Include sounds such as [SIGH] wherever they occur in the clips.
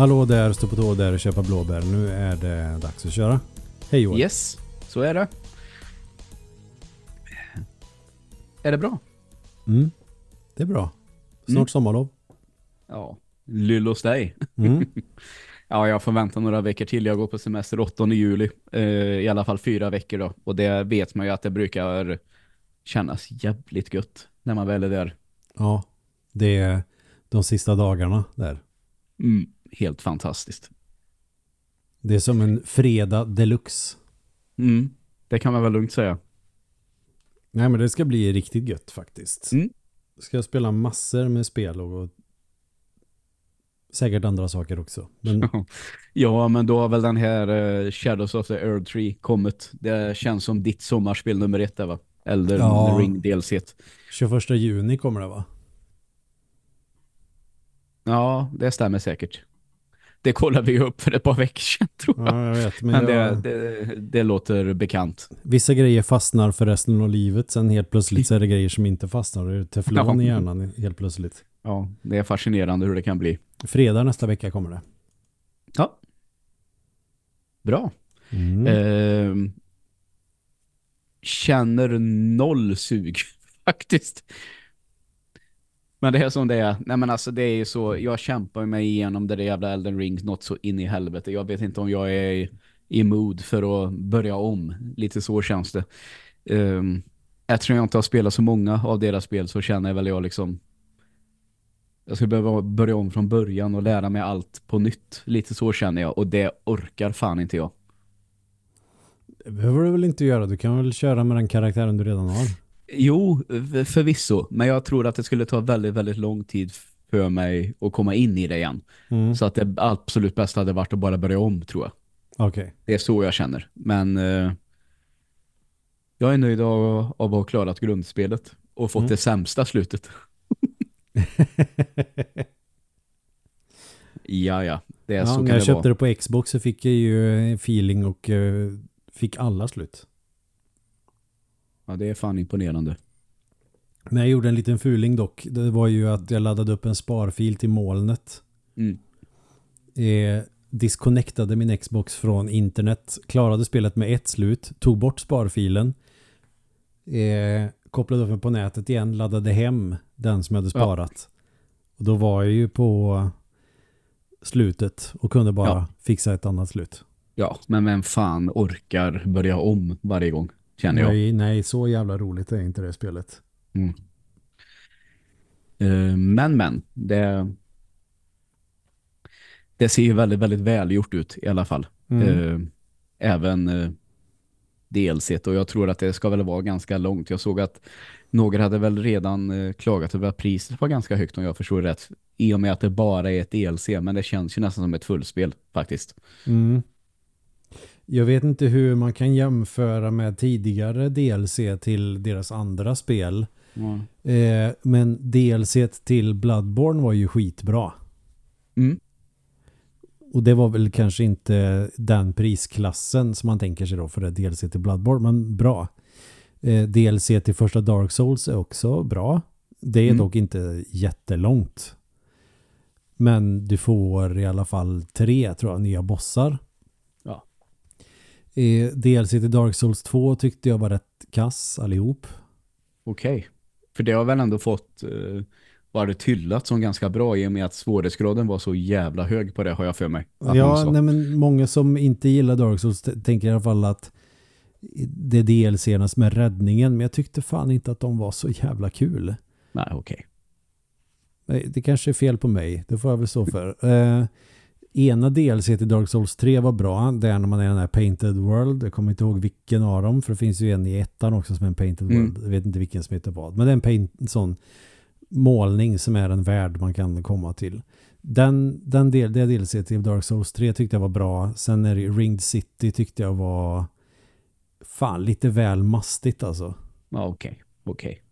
Hallå där, stå på tå där och köpa blåbär. Nu är det dags att köra. Hej Joel. Yes, så är det. Är det bra? Mm. Det är bra. Snart Mm. sommarlov. Ja, lyll hos dig. Mm. [LAUGHS] Ja, jag får vänta några veckor till. Jag går på semester 8 juli. Eh, I alla fall fyra veckor då. Och det vet man ju att det brukar kännas jävligt gött när man väl är där. Ja, det är de sista dagarna där. Mm, helt fantastiskt. Det är som en fredag deluxe. Mm, det kan man väl lugnt säga. Nej men det ska bli riktigt gött faktiskt. Mm. Ska jag spela massor med spel och säkert andra saker också. Men [LAUGHS] Ja, men då har väl den här eh, Shadows of the Earth Tree kommit. Det känns som ditt sommarspel nummer ett där va? Eller Ja. Ring DLC. 21 juni kommer det va? Ja, det stämmer säkert. Det kollade vi upp för ett par veckor sedan [LAUGHS] tror jag. Ja, jag vet. Men, Men det, jag, det, det låter bekant. vissa grejer fastnar för resten av livet. Sen helt plötsligt så är det [LAUGHS] grejer som inte fastnar. Det är teflon i Ja. hjärnan helt plötsligt. Ja, det är fascinerande hur det kan bli. Fredag nästa vecka kommer det. Ja. Bra. Mm. Ehm, känner noll sug [LAUGHS] faktiskt. Men det är som det är. Nej men alltså det är ju så. Jag kämpar mig igenom det där jävla Elden Ring något så in i helvete. Jag vet inte om jag är i, i mood för att börja om. Lite så känns det. Um, eftersom jag inte har spelat så många av deras spel så känner jag väl jag liksom jag skulle behöva börja om från början och lära mig allt på nytt. Lite så känner jag. Och det orkar fan inte jag. Det behöver du väl inte göra. Du kan väl köra med den karaktären du redan har. Jo, förvisso. Men jag tror att det skulle ta väldigt, väldigt lång tid för mig att komma in i det igen. Mm. Så att det absolut bästa hade varit att bara börja om, tror jag. Okej. Det är så jag känner. Men eh, jag är nöjd av, av att ha klarat grundspelet och fått Mm. det sämsta slutet. [LAUGHS] Ja, ja. Det är ja, så när jag det köpte vara. det på Xbox så fick jag ju feeling och eh, fick alla slut. Ja, det är fan imponerande. Men jag gjorde en liten fuling dock. Det var ju att jag laddade upp en sparfil till molnet. Mm. Eh, disconnectade min Xbox från internet. Klarade spelet med ett slut. Tog bort sparfilen. Eh, kopplade upp den på nätet igen. Laddade hem den som jag hade Ja. sparat. Och då var jag ju på slutet och kunde bara Ja. fixa ett annat slut. Ja, men vem fan orkar börja om varje gång, känner jag. Nej, nej, så jävla roligt är inte det spelet. Mm. Eh, men, men, det, det ser ju väldigt, väldigt välgjort ut i alla fall. Mm. Eh, även eh, DLC och jag tror att det ska väl vara ganska långt. Jag såg att några hade väl redan klagat över att priset var ganska högt om jag förstår rätt. I och med att det bara är ett DLC, men det känns ju nästan som ett fullspel faktiskt. Mm. Jag vet inte hur man kan jämföra med tidigare DLC till deras andra spel. Eh, men DLC till Bloodborne var ju skitbra. Mm. Och det var väl kanske inte den prisklassen som man tänker sig då för det DLC till Bloodborne, men bra. Eh, DLC till första Dark Souls är också bra. Det är Mm. dock inte jättelångt. Men du får i alla fall tre, tror jag, nya bossar. Eh, DLC till Dark Souls 2 tyckte jag var rätt kass allihop. Okej. För det har väl ändå fått eh, var det tyllat som ganska bra i och med att svårighetsgraden var så jävla hög på det har jag för mig. Ja, nej, men många som inte gillar Dark Souls tänker i alla fall att det är DLCerna som är räddningen. Men jag tyckte fan inte att de var så jävla kul. Nej, okej. Nej, Det kanske är fel på mig. Det får jag väl stå för. Eh, ena DLC till Dark Souls 3 var bra. Det är när man är i den här Painted World. Jag kommer inte ihåg vilken av dem. För det finns ju en i ettan också som är en Painted Mm. World. Jag vet inte vilken som heter vad. Men det är en, paint, sån målning som är en värld man kan komma till. Den, den del, det DLC till Dark Souls 3 tyckte jag var bra. Sen är det Ringed City tyckte jag var fan lite väl mastigt alltså. Okej. Okej.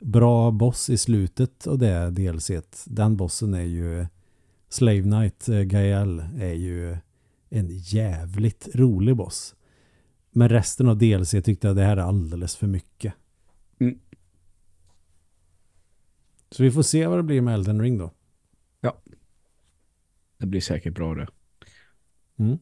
Bra boss i slutet och det DLC. Den bossen är ju Slave Knight eh, Gael är ju en jävligt rolig boss. Men resten av DLC tyckte jag det här är alldeles för mycket. Mm. Så vi får se vad det blir med Elden Ring då. Ja. Det blir säkert bra det. Mm.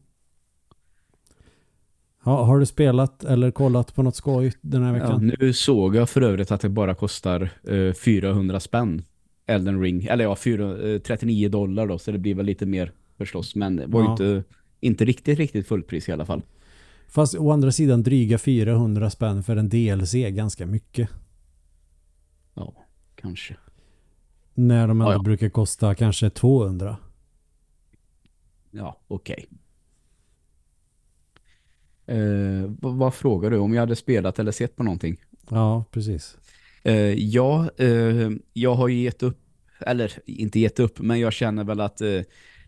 Ja, har du spelat eller kollat på något skoj den här Ja, veckan? nu såg jag för övrigt att det bara kostar eh, 400 spänn Elden Ring. Eller ja, 4, eh, 39 dollar då, så det blir väl lite mer förstås. Men det var ju Ja. inte, inte riktigt, riktigt fullpris i alla fall. Fast å andra sidan dryga 400 spänn för en DLC ganska mycket. Ja, kanske. När de ändå Ja, ja. brukar kosta kanske 200. Ja, okej. Eh, vad, vad frågar du? Om jag hade spelat eller sett på någonting? Ja, precis. Eh, ja, eh, jag har ju gett upp, eller inte gett upp, men jag känner väl att eh,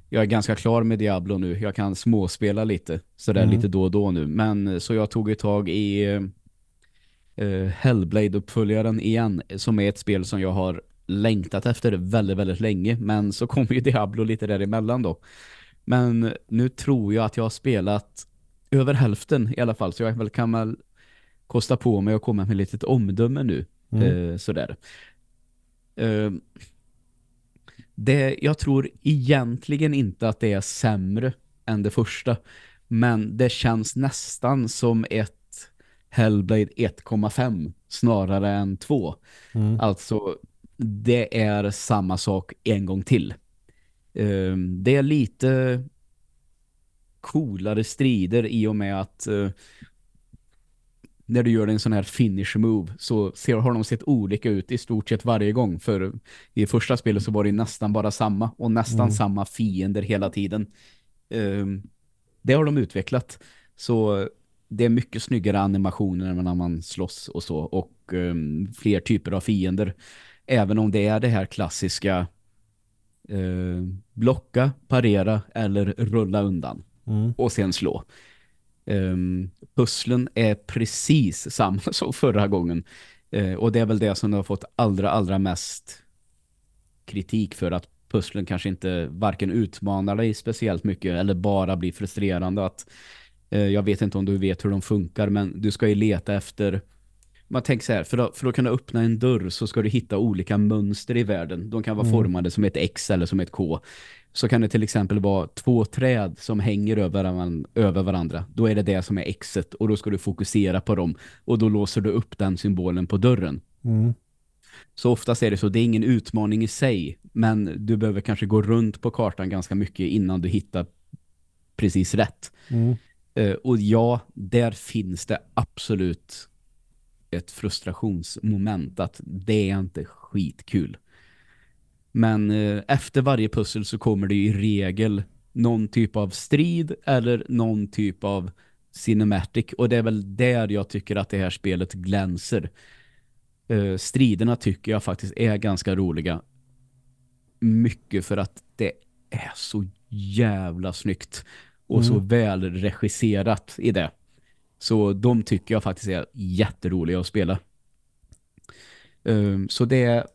jag är ganska klar med Diablo nu. Jag kan småspela lite, sådär Mm. lite då och då nu. Men så jag tog ett tag i Hellblade-uppföljaren igen, som är ett spel som jag har längtat efter väldigt, väldigt länge. Men så kom ju [LAUGHS] Diablo lite däremellan då. Men nu tror jag att jag har spelat över hälften i alla fall, så jag väl kan väl kosta på mig att komma med lite omdöme nu. Mm. Eh, sådär. Eh, det, jag tror egentligen inte att det är sämre än det första. Men det känns nästan som ett Hellblade 1,5 snarare än 2. Mm. Alltså, det är samma sak en gång till. Eh, det är lite coolare strider i och med att eh, när du gör en sån här finish move så ser, har de sett olika ut i stort sett varje gång. För i första spelet så var det nästan bara samma och nästan Mm. samma fiender hela tiden. Um, det har de utvecklat. Så det är mycket snyggare animationer när man slåss och så. Och um, fler typer av fiender. Även om det är det här klassiska eh, blocka, parera eller rulla undan Mm. och sen slå. Um, pusslen är precis samma [LAUGHS] som förra gången. Uh, och det är väl det som har fått allra, allra mest kritik för att pusslen kanske inte varken utmanar dig speciellt mycket eller bara blir frustrerande. Att, uh, jag vet inte om du vet hur de funkar men du ska ju leta efter man tänker så här, för att, för att kunna öppna en dörr så ska du hitta olika mönster i världen. De kan vara Mm. formade som ett X eller som ett K. Så kan det till exempel vara två träd som hänger över, varan- över varandra. Då är det det som är Xet och då ska du fokusera på dem. Och då låser du upp den symbolen på dörren. Mm. Så oftast är det så, det är ingen utmaning i sig. Men du behöver kanske gå runt på kartan ganska mycket innan du hittar precis rätt. Mm. Eh, och ja, där finns det absolut ett frustrationsmoment att det är inte skitkul. Men eh, efter varje pussel så kommer det i regel någon typ av strid eller någon typ av cinematic och det är väl där jag tycker att det här spelet glänser. Eh, striderna tycker jag faktiskt är ganska roliga. Mycket för att det är så jävla snyggt och så Mm. väl regisserat i det. Så de tycker jag faktiskt är jätteroliga att spela. Um, så det är,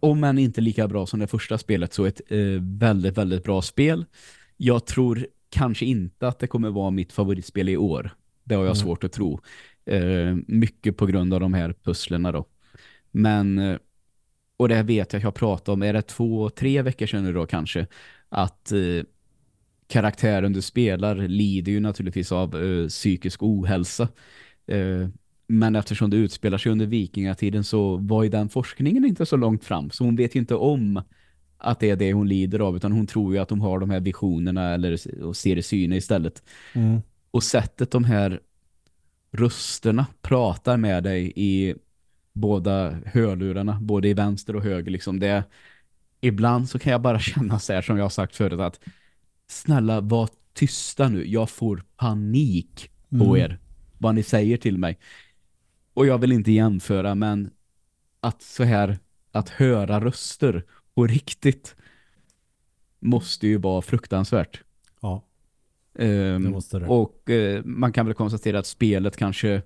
om än inte lika bra som det första spelet, så ett eh, väldigt, väldigt bra spel. Jag tror kanske inte att det kommer vara mitt favoritspel i år. Det har jag Mm. svårt att tro. Eh, mycket på grund av de här pusslerna då. Men, eh, och det vet jag att jag pratade om, är det två, tre veckor sedan nu då kanske, att eh, karaktären du spelar lider ju naturligtvis av eh, psykisk ohälsa. Eh, men eftersom det utspelar sig under vikingatiden så var ju den forskningen inte så långt fram. Så hon vet ju inte om att det är det hon lider av utan hon tror ju att de har de här visionerna eller och ser i syne istället. Mm. Och sättet de här rösterna pratar med dig i båda hörlurarna, både i vänster och höger liksom det ibland så kan jag bara [LAUGHS] känna så här som jag har sagt förut att snälla var tysta nu, jag får panik på Mm. er vad ni säger till mig. Och jag vill inte jämföra men att så här att höra röster på riktigt måste ju vara fruktansvärt. Ja, Ehm, det måste det. och eh, man kan väl konstatera att spelet kanske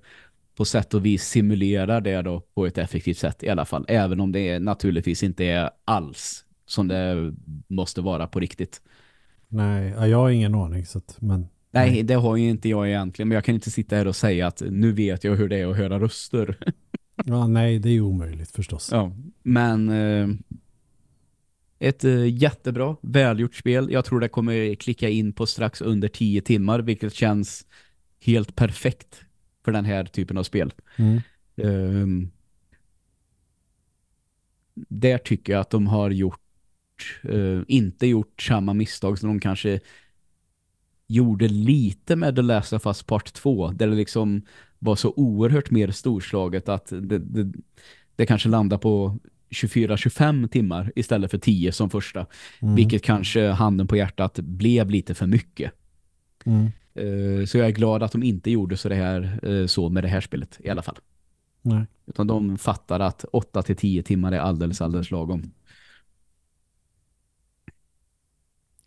på sätt och vis simulerar det då på ett effektivt sätt i alla fall. Även om det naturligtvis inte är alls som det måste vara på riktigt. Nej, ja, jag har ingen aning. Så att, men, Nej, Nej. det har ju inte jag egentligen. Men jag kan inte sitta här och säga att nu vet jag hur det är att höra röster. [LAUGHS] ja, nej, det är ju omöjligt förstås. ja, men eh, Ett eh, jättebra, välgjort spel. Jag tror det kommer klicka in på strax under 10 timmar, vilket känns helt perfekt för den här typen av spel. Mm. Um, där tycker jag att de har gjort uh, inte gjort samma misstag som de kanske gjorde lite med The Last of Us Part 2 där det liksom var så oerhört mer storslaget att det, det, det kanske landar på 24-25 timmar istället för 10 som första. Mm. Vilket kanske handen på hjärtat blev lite för mycket. Mm. Uh, så jag är glad att de inte gjorde så, det här, uh, så med det här spelet i alla fall. Nej. Utan de fattar att 8-10 timmar är alldeles, alldeles lagom.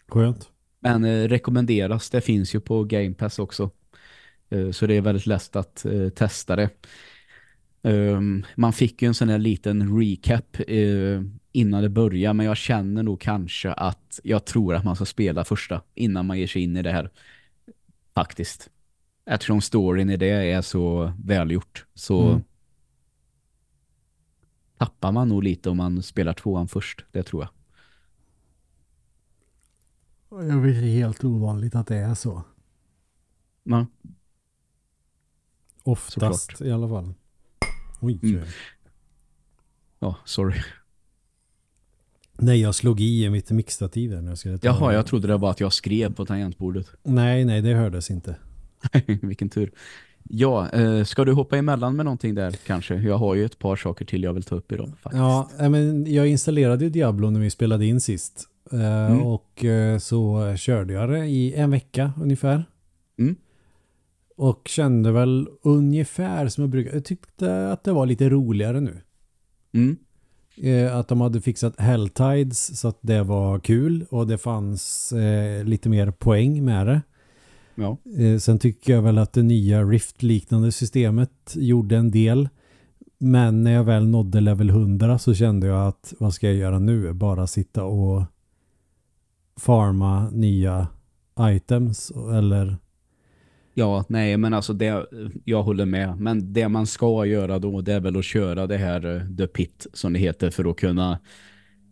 Skönt. Men eh, rekommenderas, det finns ju på Game Pass också. Eh, så det är väldigt lätt att eh, testa det. Um, man fick ju en sån här liten recap eh, innan det börjar men jag känner nog kanske att jag tror att man ska spela första innan man ger sig in i det här. Faktiskt. Eftersom storyn i det är så välgjort så Mm. tappar man nog lite om man spelar tvåan först, det tror jag. Jag vet det är helt ovanligt att det är så. Ja. Oftast Såklart. i alla fall. Oj. Mm. Ja, sorry. Nej, jag slog i mitt mixtativ där när jag skulle ta Jaha, jag trodde det var att jag skrev på tangentbordet. Nej, nej, det hördes inte. [LAUGHS] Vilken tur. Ja, eh, ska du hoppa emellan med någonting där kanske? Jag har ju ett par saker till jag vill ta upp idag faktiskt. Ja, nej, men jag installerade ju Diablo när vi spelade in sist. Eh, Mm. Och eh, så körde jag det i en vecka ungefär. Mm. Och kände väl ungefär som jag brukar. Jag tyckte att det var lite roligare nu. Mm. Eh, att de hade fixat Helltides så att det var kul. Och det fanns eh, lite mer poäng med det. Ja. Sen tycker jag väl att det nya Rift-liknande systemet gjorde en del. Men när jag väl nådde level 100 så kände jag att vad ska jag göra nu? Bara sitta och farma nya items eller Ja, nej men alltså det, jag håller med. Men det man ska göra då det är väl att köra det här eh, The Pit som det heter för att kunna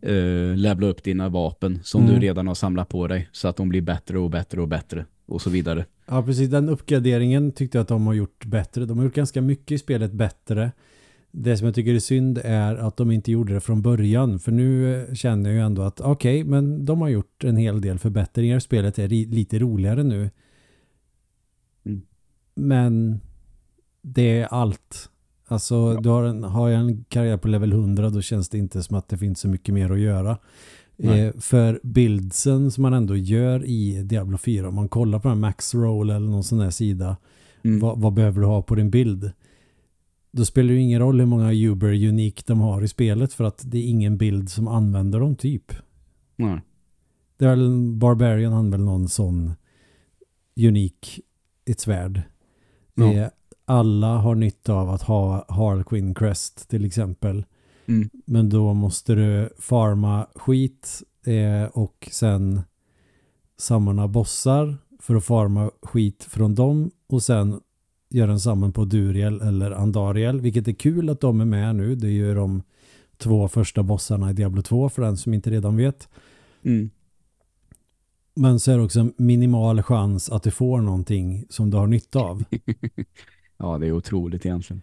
uh, levla upp dina vapen som Mm. du redan har samlat på dig så att de blir bättre och bättre och bättre och så vidare. Ja, precis. Den uppgraderingen tyckte jag att de har gjort bättre. De har gjort ganska mycket i spelet bättre. Det som jag tycker är synd är att de inte gjorde det från början. För nu eh, känner jag ju ändå att okej, men de har gjort en hel del förbättringar. Spelet är lite roligare nu. Mm. Men det är allt. Alltså, du har, en, har jag en karriär på level 100 då känns det inte som att det finns så mycket mer att göra. Eh, för bildsen som man ändå gör i Diablo 4, om man kollar på här Max Roll eller någon sån här sida, Mm. vad, vad behöver du ha på din bild? Då spelar det ju ingen roll hur många Uber Unique de har i spelet för att det är ingen bild som använder dem typ. Nej. Det är väl en Barbarian han väl någon sån unik i ett svärd. Ja. Alla har nytta av att ha Harlequin Crest till exempel. Mm. Men då måste du farma skit eh, och sen samla bossar för att farma skit från dem och sen göra en samman på Duriel eller Andariel vilket är kul att de är med nu. Det är ju de två första bossarna i Diablo 2 för den som inte redan vet. Mm. Men så är det också en minimal chans att du får någonting som du har nytta av. [LAUGHS] Ja, det är otroligt egentligen.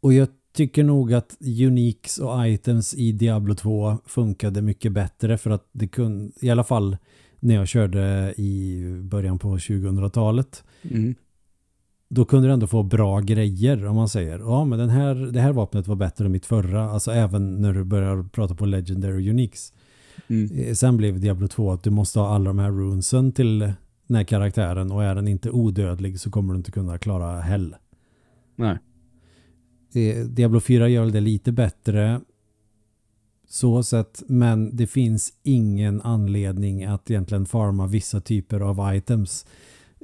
Och jag tycker nog att uniques och items i Diablo 2 funkade mycket bättre för att det kunde, i alla fall när jag körde i början på 2000-talet, Mm. Då kunde du ändå få bra grejer om man säger, ja men den här, det här vapnet var bättre än mitt förra, alltså även när du börjar prata på Legendary Uniques. Mm. Eh, Sen blev Diablo 2 att du måste ha alla de här runesen till den här karaktären och är den inte odödlig så kommer du inte kunna klara hell. Nej. Eh, Diablo 4 gör det lite bättre så sett, men det finns ingen anledning att egentligen farma vissa typer av items.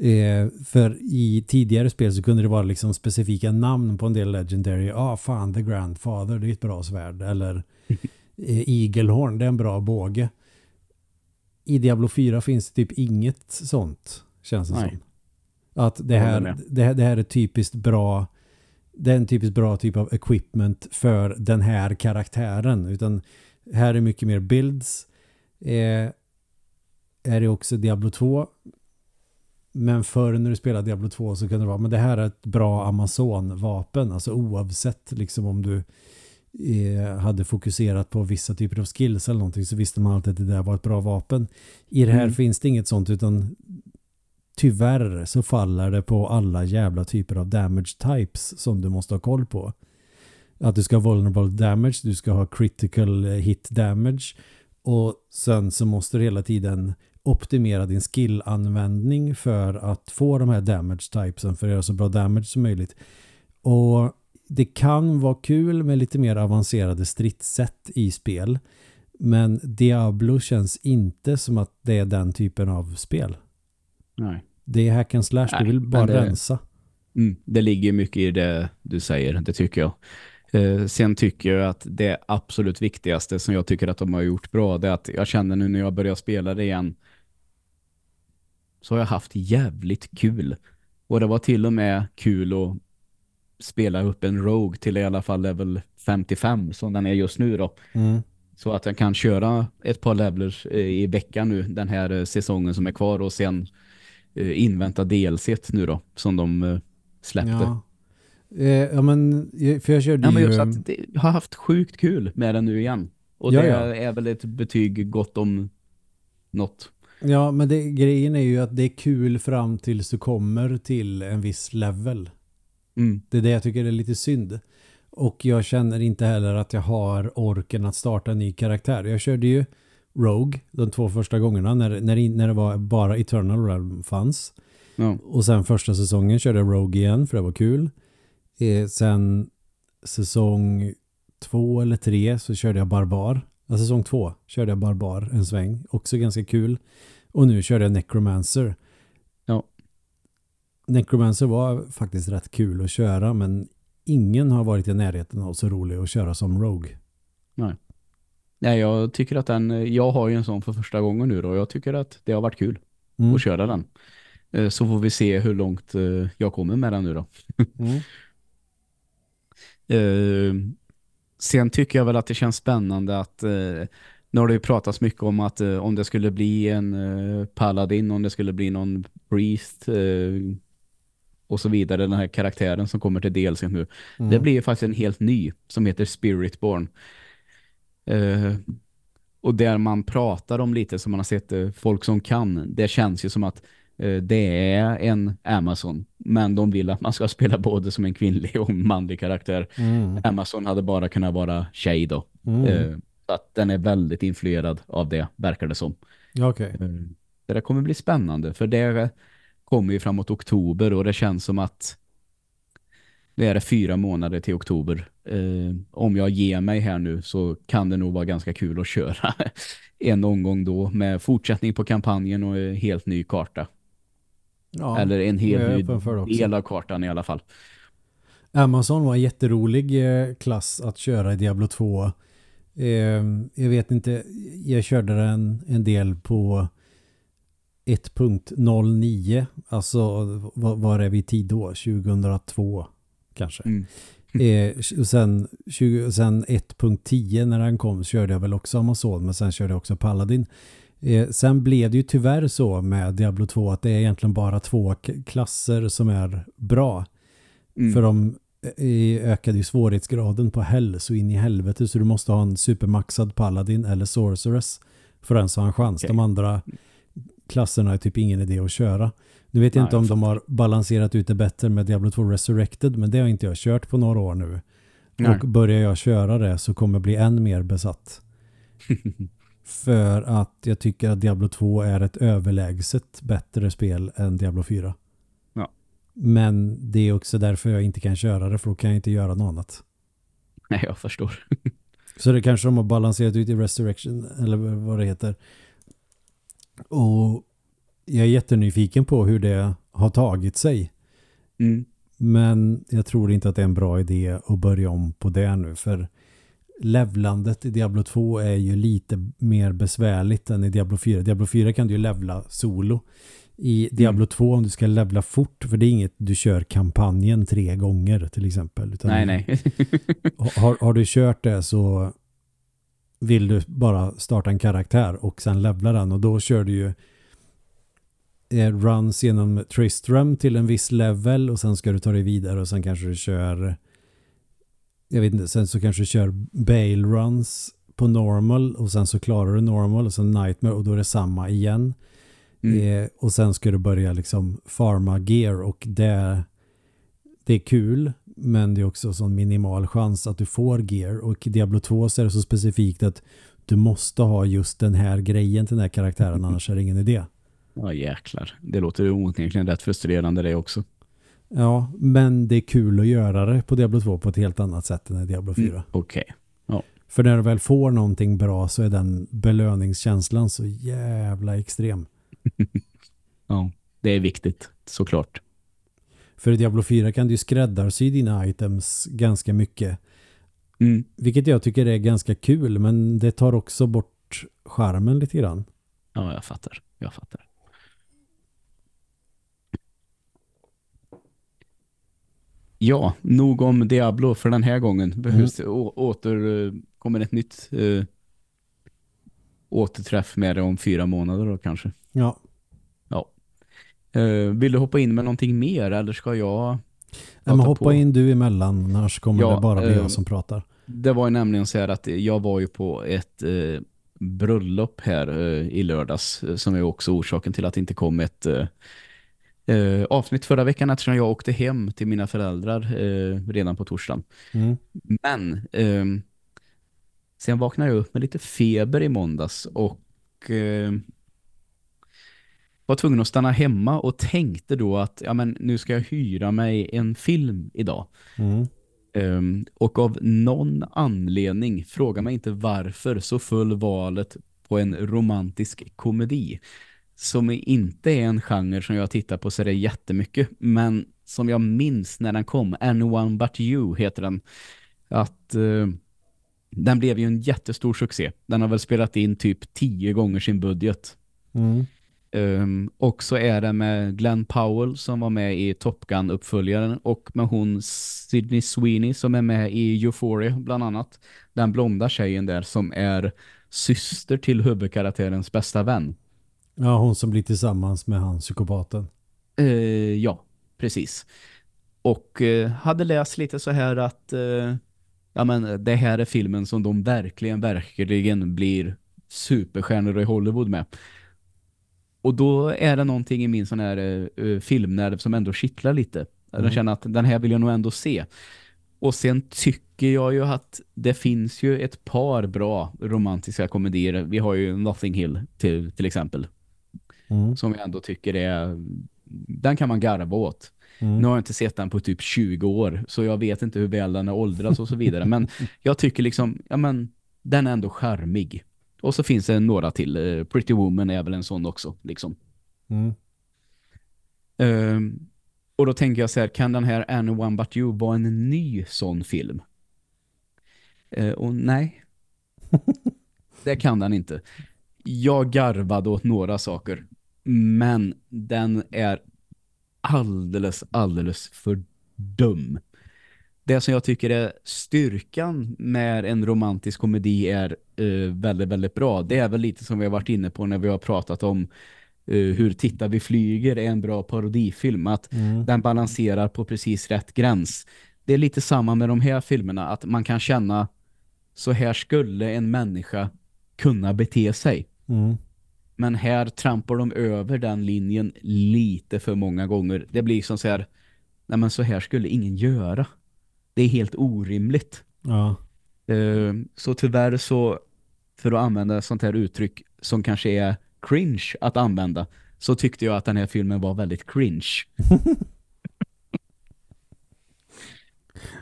Eh, för i tidigare spel så kunde det vara liksom specifika namn på en del Legendary. Ja, ah, fan, The Grandfather, det är ett bra svärd. Eller [LAUGHS] eh, Eaglehorn, det är en bra båge. I Diablo 4 finns det typ inget sånt, känns det Nej. som. Att det här, det, här, det här är typiskt bra det är en typiskt bra typ av equipment för den här karaktären utan Här är mycket mer builds. Eh, är det också Diablo 2. Men förr när du spelar Diablo 2 så kunde det vara men det här är ett bra Amazon-vapen. Alltså oavsett liksom om du eh, hade fokuserat på vissa typer av skills eller någonting så visste man alltid att det där var ett bra vapen. I det här Mm. finns det inget sånt utan tyvärr så faller det på alla jävla typer av damage types som du måste ha koll på. Att du ska ha vulnerable damage, du ska ha critical hit damage och sen så måste du hela tiden optimera din skill-användning för att få de här damage typesen för att göra så bra damage som möjligt. Och det kan vara kul med lite mer avancerade stridssätt i spel. Men Diablo känns inte som att det är den typen av spel. Nej. Det är hack and slash, Nej, du vill bara det- rensa. Mm, det ligger mycket i det du säger, det tycker jag. Eh, sen tycker jag att det absolut viktigaste som jag tycker att de har gjort bra det är att jag känner nu när jag börjar spela det igen så har jag haft jävligt kul. Och det var till och med kul att spela upp en Rogue till i alla fall level 55 som den är just nu då. Mm. Så att jag kan köra ett par levels eh, i veckan nu den här eh, säsongen som är kvar och sen eh, invänta DLC nu då som de släppte. Ja. Ja men, för jag körde Ja, men ju... just att jag har haft sjukt kul med den nu igen. Och Ja, det ja. är väl ett betyg gott om något. Ja, men det, grejen är ju att det är kul fram tills du kommer till en viss level. Mm. Det är det jag tycker är lite synd. Och jag känner inte heller att jag har orken att starta en ny karaktär. Jag körde ju Rogue de två första gångerna när, när, när det var bara Eternal Realm fanns. Ja. Och sen första säsongen körde jag Rogue igen för det var kul. Eh, sen säsong två eller tre så körde jag Barbar. Säsong två körde jag Barbar en sväng. Också ganska kul. Och nu körde jag Necromancer. Ja. Necromancer var faktiskt rätt kul att köra men ingen har varit i närheten av så rolig att köra som Rogue. Nej, jag tycker att den, jag har ju en sån för första gången nu då. och Jag tycker att det har varit kul Mm. att köra den. Eh, Så får vi se hur långt eh, jag kommer med den nu då. Mm. [LAUGHS] Sen tycker jag väl att det känns spännande att eh, nu har det ju pratats mycket om att eh, om det skulle bli en eh, paladin, om det skulle bli någon priest eh, och så vidare, den här karaktären som kommer till DLC nu. Mm. Det blir ju faktiskt en helt ny som heter Spiritborn. Eh, och där man pratar om lite som man har sett eh, folk som kan, det känns ju som att det är en Amazon. Men de vill att man ska spela både som en kvinnlig och manlig karaktär. Mm. Amazon hade bara kunnat vara tjej då. Mm. Eh, så att den är väldigt influerad av det, verkar det som. Okej. Eh, Det där kommer bli spännande för det kommer ju framåt oktober och det känns som att det är fyra månader till oktober. Eh, om jag ger mig här nu så kan det nog vara ganska kul att köra [LAUGHS] en omgång då med fortsättning på kampanjen och helt ny karta. Ja. Eller en ny också. del av kartan i alla fall. Amazon var en jätterolig eh, klass att köra i Diablo 2. Eh, jag vet inte, jag körde den en del på 1.09. Alltså, var är vi tid då? 2002 kanske. Mm. [LAUGHS] Eh, och sen, 20, sen 1.10 när den kom körde jag väl också Amazon men sen körde jag också Paladin. Eh, sen blev det ju tyvärr så med Diablo 2 att det är egentligen bara två klasser som är bra. Mm. För de eh, ökade ju svårighetsgraden på hell så in i helvete så du måste ha en supermaxad Paladin eller Sorceress för att ens ha en chans. Okej. De andra klasserna är typ ingen idé att köra. Nu vet jag Nej, inte om jag de har balanserat ut det bättre med Diablo 2 Resurrected men det har inte jag kört på några år nu. Nej. Och börjar jag köra det så kommer jag bli än mer besatt. [LAUGHS] För att jag tycker att Diablo 2 är ett överlägset bättre spel än Diablo 4. Ja. Men det är också därför jag inte kan köra det för då kan jag inte göra något annat. Nej, jag förstår. [LAUGHS] Så det kanske de har balanserat ut i Resurrection eller vad det heter. Och jag är jättenyfiken på hur det har tagit sig. Mm. Men jag tror inte att det är en bra idé att börja om på det nu för levlandet i Diablo 2 är ju lite mer besvärligt än i Diablo 4. Diablo 4 kan du ju levla solo. I Diablo 2 om du ska levla fort, för det är inget du kör kampanjen tre gånger till exempel. Nej, nej. [LAUGHS] har, har du kört det så vill du bara starta en karaktär och sen levla den och då kör du ju eh, runs genom Tristram till en viss level och sen ska du ta dig vidare och sen kanske du kör jag vet inte, sen så kanske du kör bail runs på normal och sen så klarar du normal och sen nightmare och då är det samma igen. Mm. Eh, och sen ska du börja liksom farma gear och det, det är kul men det är också sån minimal chans att du får gear och i Diablo 2 så är det så specifikt att du måste ha just den här grejen till den här karaktären [LAUGHS] annars är det ingen idé. Ja jäklar. Det låter onekligen rätt frustrerande det också. Ja, men det är kul att göra det på Diablo 2 på ett helt annat sätt än i Diablo 4. Mm, Okej. För när du väl får någonting bra så är den belöningskänslan så jävla extrem. [LAUGHS] Ja, det är viktigt såklart. För i Diablo 4 kan du skräddarsy dina items ganska mycket. Mm. Vilket jag tycker är ganska kul men det tar också bort charmen lite grann. Ja, jag fattar. Jag fattar. Ja, nog om Diablo för den här gången. Behövs å- åter, eh, kommer ett nytt eh, återträff med det om fyra månader då kanske. Ja. Eh, vill du hoppa in med någonting mer eller ska jag? Nej, men hoppa på. in du emellan annars kommer Ja, det bara bli eh, jag som pratar. Det var ju nämligen så här att jag var ju på ett eh, bröllop här eh, i lördags eh, som är också orsaken till att det inte kom ett eh, avsnitt förra veckan eftersom jag åkte hem till mina föräldrar eh, redan på torsdagen. Mm. Men eh, sen vaknade jag upp med lite feber i måndags och eh, var tvungen att stanna hemma och tänkte då att ja, men nu ska jag hyra mig en film idag. Mm. Ehm, och av någon anledning, fråga mig inte varför, så föll valet på en romantisk komedi. Som inte är en genre som jag tittar på så det är jättemycket. Men som jag minns när den kom, Anyone But You heter den. Att eh, den blev ju en jättestor succé. Den har väl spelat in typ tio gånger sin budget. Mm. Um, och så är det med Glenn Powell som var med i Top Gun-uppföljaren och med hon Sydney Sweeney som är med i Euphoria bland annat. Den blonda tjejen där som är syster till huvudkaraktärens bästa vän. Ja, hon som blir tillsammans med han psykopaten. Eh, ja, precis. Och eh, hade läst lite så här att eh, ja, men det här är filmen som de verkligen, verkligen blir superstjärnor i Hollywood med. Och då är det någonting i min sån här uh, filmnerv som ändå kittlar lite. Mm. Jag känner att den här vill jag nog ändå se. Och sen tycker jag ju att det finns ju ett par bra romantiska komedier. Vi har ju Nothing Hill till, till exempel. Mm. Som jag ändå tycker är... Den kan man garva åt. Mm. Nu har jag inte sett den på typ 20 år. Så jag vet inte hur väl den är åldrats och så vidare. Men [LAUGHS] jag tycker liksom... Ja men, den är ändå charmig. Och så finns det några till. Eh, Pretty Woman är väl en sån också. Liksom. Mm. Ehm, och då tänker jag så här, kan den här Anyone But You vara en ny sån film? Eh, och nej. [LAUGHS] det kan den inte. Jag garvade åt några saker. Men den är alldeles, alldeles för dum. Det som jag tycker är styrkan med en romantisk komedi är eh, väldigt, väldigt bra. Det är väl lite som vi har varit inne på när vi har pratat om eh, hur Titta vi flyger är en bra parodifilm. Att Mm. den balanserar på precis rätt gräns. Det är lite samma med de här filmerna. Att man kan känna så här skulle en människa kunna bete sig. Mm. Men här trampar de över den linjen lite för många gånger. Det blir som så här, nej men så här skulle ingen göra. Det är helt orimligt. Ja. Eh, Så tyvärr så, för att använda sånt här uttryck som kanske är cringe att använda, så tyckte jag att den här filmen var väldigt cringe. [LAUGHS]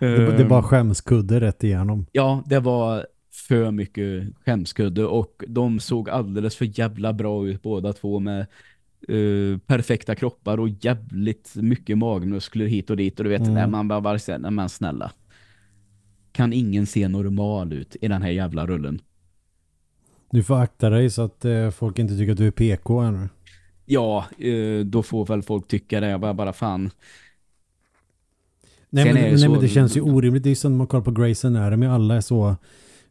Det, det är bara skämskudde rätt igenom. Ja, det var för mycket skämskudde och de såg alldeles för jävla bra ut båda två med eh, perfekta kroppar och jävligt mycket magmuskler hit och dit och du vet, Mm. när man bara, säger, nej men snälla. Kan ingen se normal ut i den här jävla rullen? Du får akta dig så att eh, folk inte tycker att du är PK ännu. Ja, eh, då får väl folk tycka det. Jag bara, bara fan. Nej, men, nej så- men det känns ju orimligt. Det är ju som när man kollar på Grey's Anatomy. Alla är så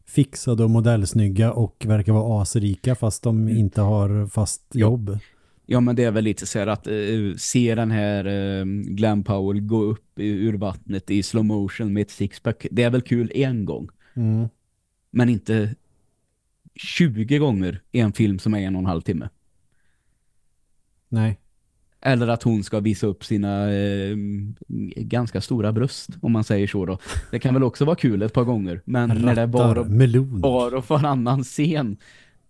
fixade och modellsnygga och verkar vara asrika fast de Mm. inte har fast jobb. Ja, men det är väl lite så här att uh, se den här uh, Glenn Powell gå upp ur vattnet i slow motion med ett sixpack. Det är väl kul en gång, Mm. men inte 20 gånger i en film som är en och en halv timme. Nej. Eller att hon ska visa upp sina eh, ganska stora bröst, om man säger så då. Det kan väl också vara kul ett par gånger. Men när det Rattar, och, melon. var och varannan scen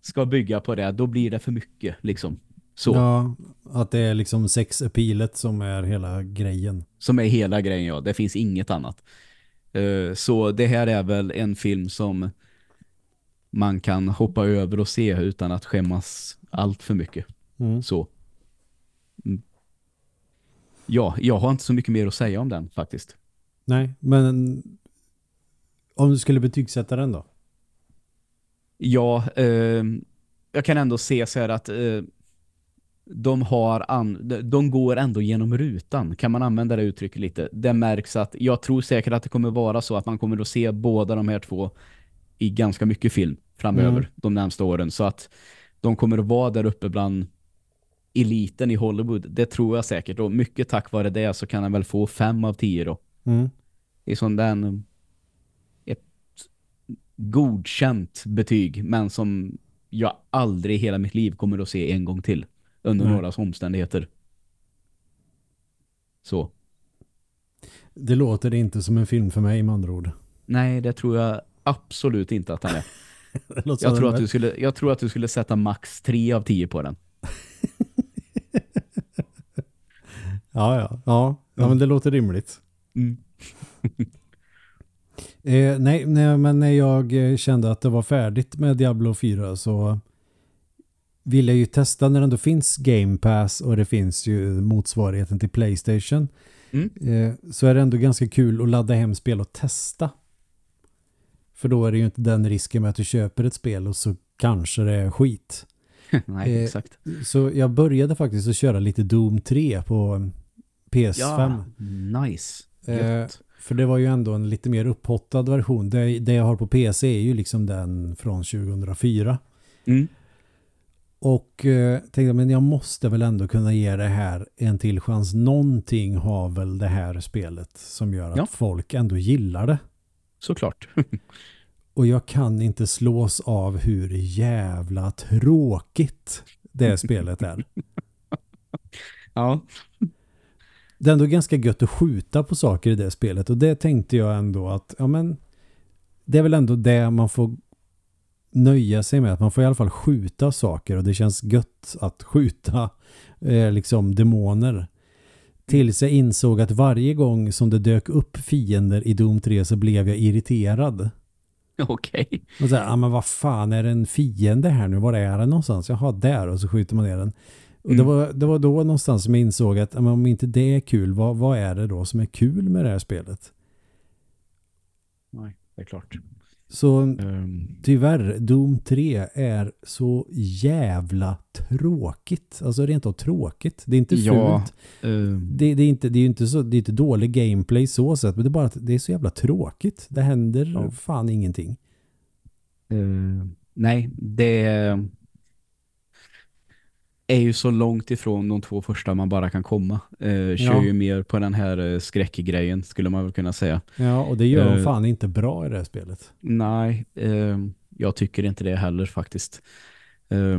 ska bygga på det, då blir det för mycket, liksom. Så, Ja, att det är liksom sexappealet som är hela grejen. som är hela grejen, ja. Det finns inget annat. Eh, så det här är väl en film som man kan hoppa över och se utan att skämmas allt för mycket. Mm. Så. Ja, jag har inte så mycket mer att säga om den faktiskt. Nej, men om du skulle betygsätta den då? Ja, eh, jag kan ändå se så här att eh, de har an de- de går ändå genom rutan. Kan man använda det uttrycket lite? Det märks att jag tror säkert att det kommer vara så att man kommer att se båda de här två i ganska mycket film framöver Mm. de närmsta åren. Så att de kommer att vara där uppe bland eliten i Hollywood. Det tror jag säkert. Och mycket tack vare det så kan han väl få fem av tio då. Mm. Det är som den ett godkänt betyg men som jag aldrig i hela mitt liv kommer att se en gång till under Nej. några omständigheter. Så. Det låter inte som en film för mig med andra ord. Nej, det tror jag absolut inte att han är. [LAUGHS] Jag tror, att du skulle, jag tror att du skulle sätta max tre av tio på den. [LAUGHS] Ja, ja. Ja, ja men det låter rimligt. Mm. [LAUGHS] Eh, nej, nej, men när jag eh, kände att det var färdigt med Diablo 4 så ville jag ju testa när det ändå finns Game Pass och det finns ju motsvarigheten till Playstation. Mm. Eh, så är det ändå ganska kul att ladda hem spel och testa. För då är det ju inte den risken med att du köper ett spel och så kanske det är skit. [LAUGHS] Nej, Eh, exakt. Så jag började faktiskt att köra lite Doom 3 på PS5. Ja, nice. Eh. För det var ju ändå en lite mer upphottad version. Det, det jag har på PC är ju liksom den från 2004. Mm. Och eh, tänkte men jag måste väl ändå kunna ge det här en till chans. Någonting har väl det här spelet som gör att Ja. folk ändå gillar det. Såklart. [LAUGHS] Och jag kan inte slås av hur jävla tråkigt det spelet är. [LAUGHS] ja. Det är ändå ganska gött att skjuta på saker i det spelet och det tänkte jag ändå att ja men det är väl ändå det man får nöja sig med att man får i alla fall skjuta saker och det känns gött att [LAUGHS] skjuta eh, liksom demoner. Tills jag insåg att varje gång som det dök upp fiender i Doom 3 så blev jag irriterad. [LAUGHS] Okej. Och så här, ah, men vad fan är det en fiende här nu? Var är den någonstans? Jaha, där och så skjuter man ner den. Och det, Mm. var, det var då någonstans som jag insåg att men om inte det är kul, vad, vad är det då som är kul med det här spelet? Nej, det är klart. Så Ehm, tyvärr, Doom 3 är så jävla tråkigt. Alltså rent av tråkigt. Det är inte Ja. fult. ehm, Det, det är inte, det är inte så, det är inte dålig gameplay så sett, men det är bara att det är så jävla tråkigt. Det händer Ja. fan ingenting. Eh, nej, det är ju så långt ifrån de två första man bara kan komma. Uh, kör Ja. ju mer på den här uh, skräckgrejen skulle man väl kunna säga. Ja, och det gör de Eh. fan inte bra i det här spelet. Nej, eh, jag tycker inte det heller faktiskt. Eh,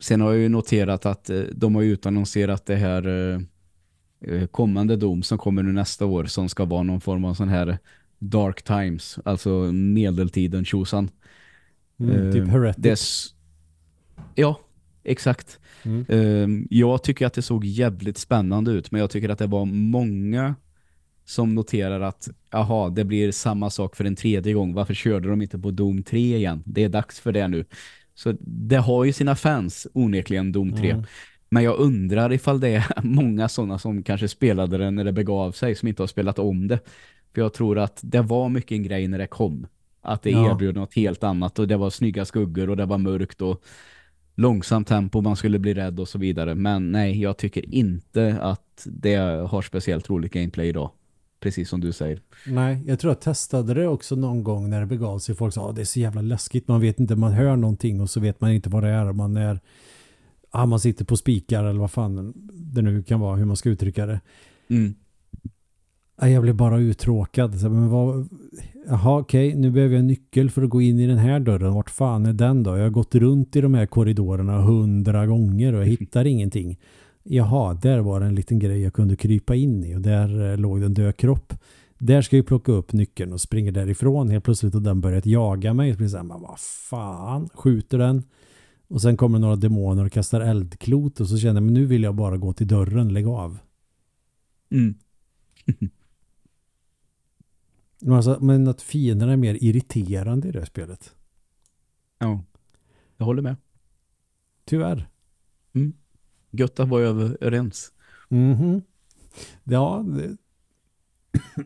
sen har jag ju noterat att eh, de har ju utannonserat det här eh, eh, kommande dom som kommer nu nästa år som ska vara någon form av sån här Dark Times, alltså medeltiden tjosan. Mm, typ Eh, Heretic. ja, exakt. Mm. Jag tycker att det såg jävligt spännande ut men jag tycker att det var många som noterar att aha, det blir samma sak för en tredje gång. Varför körde de inte på Doom 3 igen? Det är dags för det nu. Så det har ju sina fans onekligen Doom 3. Mm. Men jag undrar ifall det är [LAUGHS] många sådana som kanske spelade det när det begav sig som inte har spelat om det. För jag tror att det var mycket en grej när det kom. Att det Ja. erbjöd något helt annat och det var snygga skuggor och det var mörkt och långsamt tempo, man skulle bli rädd och så vidare. Men nej, jag tycker inte att det har speciellt roligt gameplay idag. precis som du säger. Nej, jag tror jag testade det också någon gång när det begav sig. Folk sa att det är så jävla läskigt. Man vet inte, man hör någonting och så vet man inte vad det är. Man är ah, man sitter på spikar eller vad fan det nu kan vara, hur man ska uttrycka det. Mm. Jag blev bara uttråkad. Så, men vad, jaha, okej, nu behöver jag en nyckel för att gå in i den här dörren. Vart fan är den då? Jag har gått runt i de här korridorerna hundra gånger och jag [LAUGHS] hittar ingenting. Jaha, där var det en liten grej jag kunde krypa in i och där eh, låg det en död kropp. Där ska jag plocka upp nyckeln och springer därifrån helt plötsligt och den börjat jaga mig. Så blir så här, vad fan, skjuter den. Och sen kommer några demoner och kastar eldklot och så känner jag, men nu vill jag bara gå till dörren, lägg av. Mm. [LAUGHS] alltså, men att fienderna är mer irriterande i det spelet. Ja, jag håller med. Tyvärr. Mm. Gött att vara överens. Mhm. Ja, det,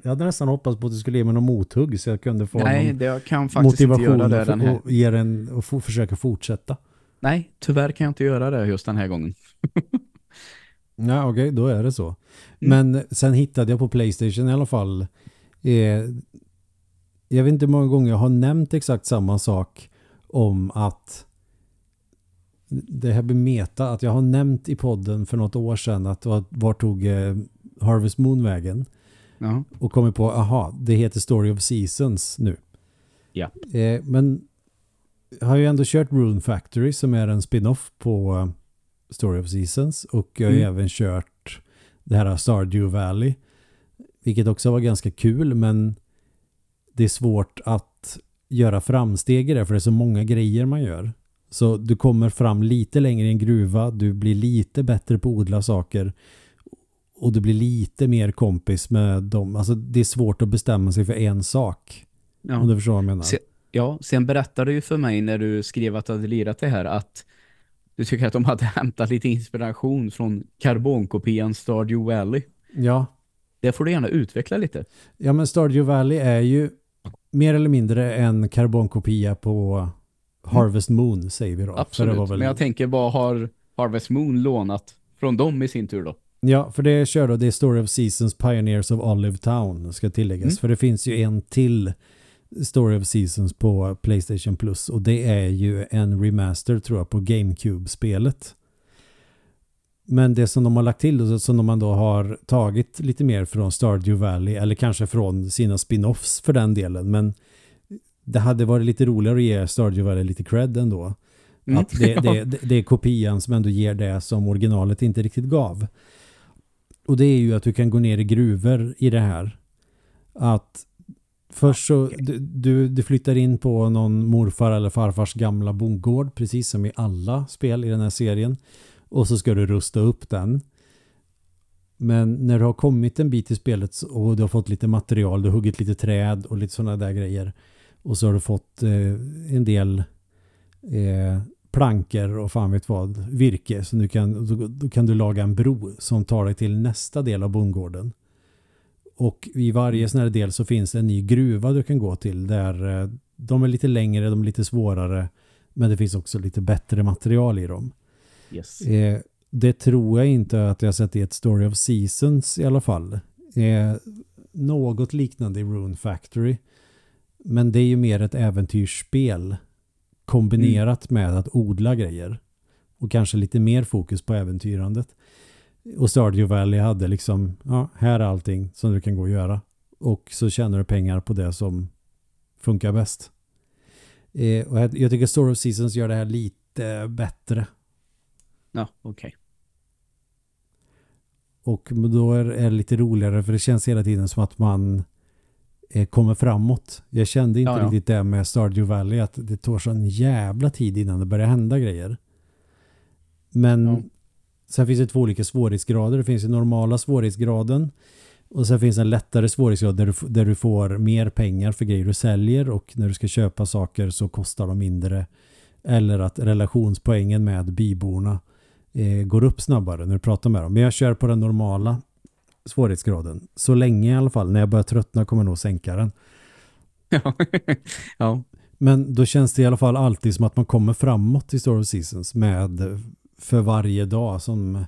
jag hade nästan hoppats på att du skulle ge mig någon mothugg så jag kunde få Nej, det kan faktiskt inte göra det den här. Och, ge den, och få, försöka fortsätta. Nej, tyvärr kan jag inte göra det just den här gången. [LAUGHS] Ja, okej, okay, då är det så. Mm. Men sen hittade jag på Playstation i alla fall. Eh, jag vet inte hur många gånger jag har nämnt exakt samma sak om att det här blir meta, att jag har nämnt i podden för något år sedan att var tog eh, Harvest Moon vägen? Ja. Och kommit på, aha, det heter Story of Seasons nu. Ja. Eh, men jag har ju ändå kört Rune Factory som är en spin-off på uh, Story of Seasons och jag har mm. även kört det här Stardew Valley vilket också var ganska kul men det är svårt att göra framsteg i det för det är så många grejer man gör. Så du kommer fram lite längre i en gruva, du blir lite bättre på att odla saker och du blir lite mer kompis med dem. Alltså det är svårt att bestämma sig för en sak. Ja. Om du förstår vad jag menar. Ja, sen berättade du ju för mig när du skrev att du hade lirat det här att du tycker att de hade [LAUGHS] hämtat lite inspiration från karbonkopian Stardew Valley. Ja. Det får du gärna utveckla lite. Ja, men Stardew Valley är ju mer eller mindre en karbonkopia på Harvest Moon, säger vi då. Absolut, väl... men jag tänker vad har Harvest Moon lånat från dem i sin tur då? Ja, för det kör då, det är Story of Seasons Pioneers of Olive Town ska tilläggas. Mm. För det finns ju en till Story of Seasons på Playstation Plus och det är ju en remaster tror jag på GameCube-spelet. Men det som de har lagt till som de då har tagit lite mer från Stardew Valley eller kanske från sina spin-offs för den delen men det hade varit lite roligare att ge Stardew Valley lite cred ändå. Mm. Att det, det, [LAUGHS] det, det är kopian som ändå ger det som originalet inte riktigt gav. Och det är ju att du kan gå ner i gruvor i det här. Att Först så, du, du, du, flyttar in på någon morfar eller farfars gamla bondgård, precis som i alla spel i den här serien. Och så ska du rusta upp den. Men när du har kommit en bit i spelet och du har fått lite material, du har huggit lite träd och lite sådana där grejer. Och så har du fått eh, en del eh, plankor och fan vet vad, virke. Så nu kan, då, då kan du laga en bro som tar dig till nästa del av bondgården. Och i varje sån här del så finns det en ny gruva du kan gå till där eh, de är lite längre, de är lite svårare men det finns också lite bättre material i dem. Yes. Eh, det tror jag inte att jag sett i ett Story of Seasons i alla fall. Eh, något liknande i Rune Factory. Men det är ju mer ett äventyrsspel kombinerat mm. med att odla grejer. Och kanske lite mer fokus på äventyrandet. Och Stardew Valley hade liksom, ja, här är allting som du kan gå och göra. Och så tjänar du pengar på det som funkar bäst. Eh, och jag, jag tycker Story of Seasons gör det här lite bättre. Ja, okej. Okay. Och då är det lite roligare för det känns hela tiden som att man eh, kommer framåt. Jag kände inte ja, ja. riktigt det med Stardew Valley att det tar så en jävla tid innan det börjar hända grejer. Men ja. Sen finns det två olika svårighetsgrader. Det finns den normala svårighetsgraden och sen finns en lättare svårighetsgrad där du, där du får mer pengar för grejer du säljer och när du ska köpa saker så kostar de mindre. Eller att relationspoängen med biborna eh, går upp snabbare när du pratar med dem. Men jag kör på den normala svårighetsgraden. Så länge i alla fall. När jag börjar tröttna kommer jag nog sänka den. [LAUGHS] Ja. ja. Men då känns det i alla fall alltid som att man kommer framåt i Story of Seasons med för varje dag som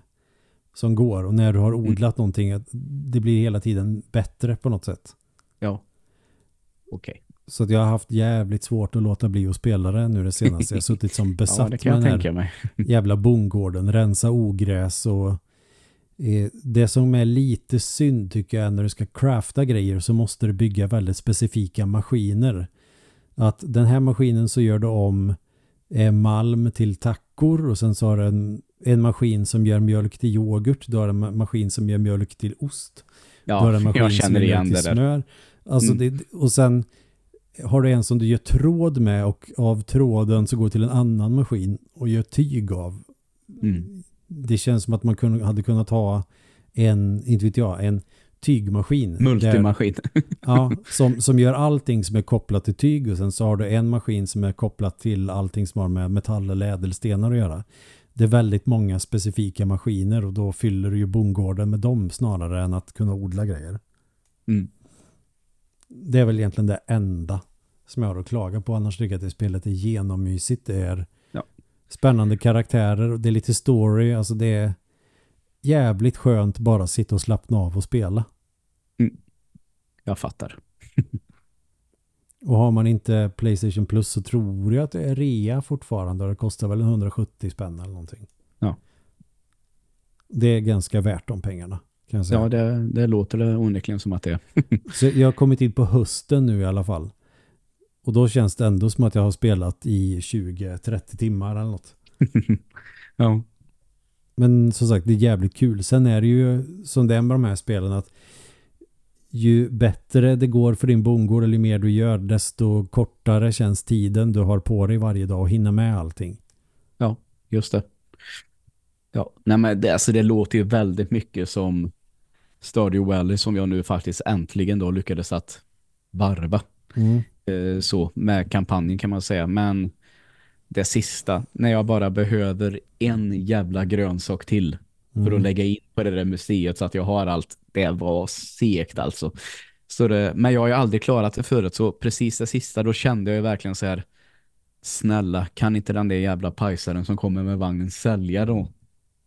som går. Och när du har Mm. odlat någonting, att det blir hela tiden bättre på något sätt. Ja. Okej. Så att jag har haft jävligt svårt att låta bli att spela det nu det senaste. Jag har suttit som [LAUGHS] Ja, besatt det jag med den här mig. [LAUGHS] jävla bondgården, rensa ogräs och eh, det som är lite synd tycker jag är när du ska crafta grejer så måste du bygga väldigt specifika maskiner. Att den här maskinen så gör du om eh, malm till tackor och sen så har du en, en maskin som gör mjölk till yoghurt, du har en ma- maskin som gör mjölk till ost, du har Ja, en maskin jag som känner gör igen mjölk det till där. smör. Alltså Mm. det, och sen har du en som du gör tråd med och av tråden så går till en annan maskin och gör tyg av Mm. det känns som att man kunde, hade kunnat ha en, inte vet jag, en tygmaskin. Där, Multimaskin. ja, [LAUGHS] som, som gör allting som är kopplat till tyg och sen så har du en maskin som är kopplat till allting som har med metall eller ädelstenar att göra. Det är väldigt många specifika maskiner och då fyller du ju bondgården med dem snarare än att kunna odla grejer. Mm. Det är väl egentligen det enda som jag har att klaga på. Annars tycker jag att det spelet är genommysigt. Det är Ja. spännande karaktärer och det är lite story. Alltså det är jävligt skönt bara sitta och slappna av och spela. Jag fattar. [LAUGHS] Och har man inte Playstation Plus så tror jag att det är rea fortfarande och det kostar väl 170 spänn eller någonting. Ja. Det är ganska värt de pengarna. Ja, det, det låter det onekligen som att det är. [LAUGHS] Så jag har kommit in på hösten nu i alla fall. Och då känns det ändå som att jag har spelat i 20-30 timmar eller något. [LAUGHS] ja. Men som sagt, det är jävligt kul. Sen är det ju som det är med de här spelen att ju bättre det går för din bondgård eller ju mer du gör, desto kortare känns tiden du har på dig varje dag och hinna med allting. Just det. Ja, nej men det, alltså det låter ju väldigt mycket som Stardew Valley som jag nu faktiskt äntligen då lyckades att varva eh, så med kampanjen kan man säga. Men det sista, när jag bara behöver en jävla grönsak till för Mm. att lägga in på det där museet så att jag har allt, det var segt alltså. Så det, men jag har ju aldrig klarat det förut så precis det sista då kände jag ju verkligen så här snälla, kan inte den där jävla pajsaren som kommer med vagnen sälja då?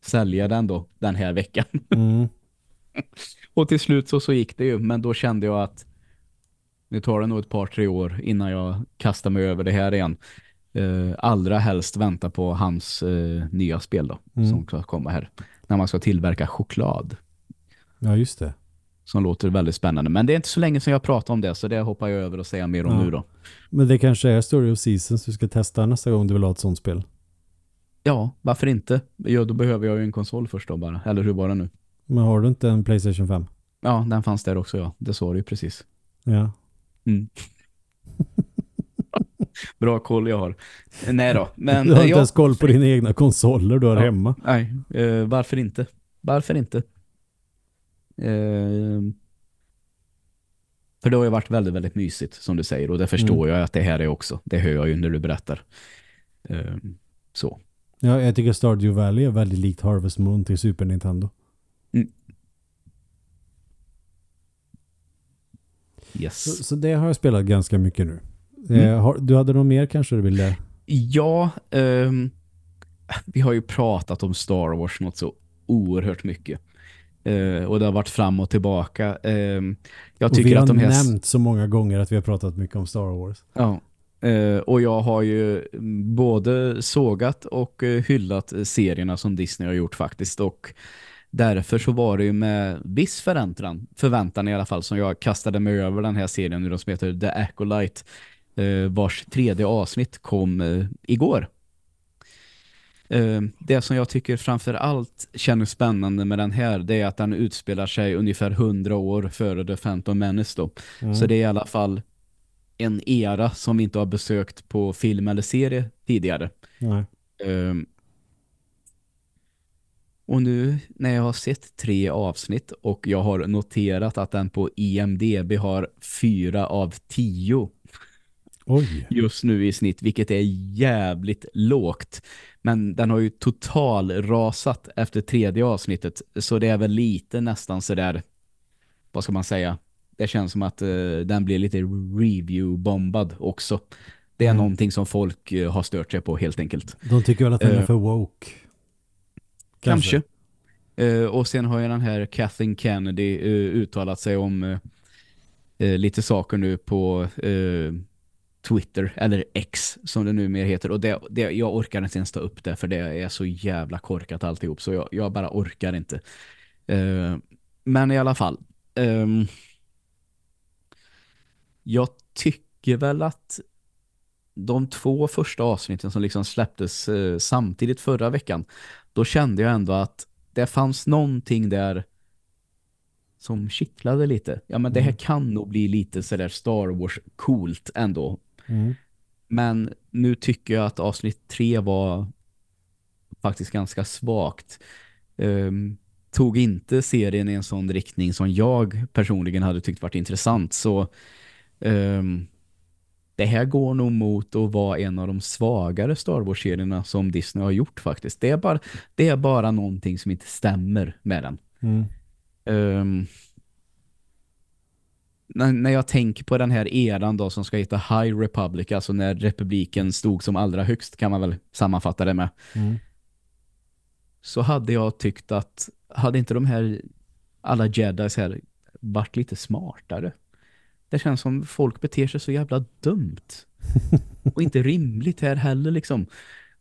Sälja den då den här veckan. Mm. [LAUGHS] Och till slut så, så gick det ju, men då kände jag att nu tar det nog ett par, tre år innan jag kastar mig över det här igen. Eh, allra helst vänta på hans eh, nya spel då, Mm. som ska komma här. När man ska tillverka choklad, Ja, just det. som låter väldigt spännande. Men det är inte så länge sedan jag pratade om det, så det hoppar jag över och säga mer om Ja. nu då. Men det kanske är Story of Seasons du ska testa nästa gång du vill ha ett sånt spel. Ja, varför inte? Ja, då behöver jag ju en konsol först då bara. Eller hur var det nu? Men har du inte en Playstation 5? Ja, den fanns där också, ja. Det sa du ju precis. Ja. Mm. [LAUGHS] Bra koll jag har. Nej då, men du har inte ja, ens koll på dina egna konsoler du har Ja. hemma. nej, eh, varför inte? Varför inte? Eh, för det har ju varit väldigt, väldigt mysigt som du säger och det förstår jag att det här är också. Det hör jag ju när du berättar. Eh, så. Ja, jag tycker Stardew Valley är väldigt likt Harvest Moon till Super Nintendo. Yes. Så, så det har jag spelat ganska mycket nu. Mm. Eh, har, du hade något mer kanske du ville? Ja, ehm, vi har ju pratat om Star Wars något så oerhört mycket. Eh, och det har varit fram och tillbaka. Ehm, jag Och vi tycker har att de här... nämnt så många gånger att vi har pratat mycket om Star Wars. Ja. Eh, och jag har ju mm, både sågat och eh, hyllat eh, serierna som Disney har gjort faktiskt. Och därför så var det ju med viss förväntan, förväntan i alla fall som jag kastade mig över den här serien nu som heter The Acolyte eh, vars tredje avsnitt kom eh, igår. Eh, det som jag tycker framför allt känner spännande med den här det är att den utspelar sig ungefär 100 år före The Phantom Menace då. Mm. Så det är i alla fall en era som vi inte har besökt på film eller serie tidigare. Nej. Och nu när jag har sett tre avsnitt och jag har noterat att den på IMDB har fyra av tio Oj. just nu i snitt, vilket är jävligt lågt. Men den har ju total rasat efter tredje avsnittet, så det är väl lite nästan sådär, vad ska man säga? Det känns som att eh, den blir lite review-bombad också. Det är Mm. någonting som folk eh, har stört sig på helt enkelt. De tycker väl att den är Eh, för woke. Kanske. Eh, och sen har ju den här Kathleen Kennedy uh, uttalat sig om uh, lite saker nu på Twitter, eller X som det numera heter. Och det, det, jag orkar inte ens ta upp det för det är så jävla korkat alltihop. Så jag, jag bara orkar inte. Men i alla fall. Um, jag tycker väl att de två första avsnitten som liksom släpptes eh, samtidigt förra veckan, då kände jag ändå att det fanns någonting där som kittlade lite. Ja, men det här Mm. kan nog bli lite sådär Star Wars coolt ändå. Mm. Men nu tycker jag att avsnitt tre var faktiskt ganska svagt. Ehm, tog inte serien i en sån riktning som jag personligen hade tyckt varit intressant. Så ehm, det här går nog mot att vara en av de svagare Star Wars-serierna som Disney har gjort faktiskt. Det är bara, det är bara någonting som inte stämmer med den. Mm. Ehm, när, när jag tänker på den här eran då som ska heta High Republic, alltså när republiken stod som allra högst kan man väl sammanfatta det med, Mm. så hade jag tyckt att hade inte de här alla jedis här varit lite smartare? Det känns som folk beter sig så jävla dumt. [LAUGHS] Och inte rimligt här heller liksom.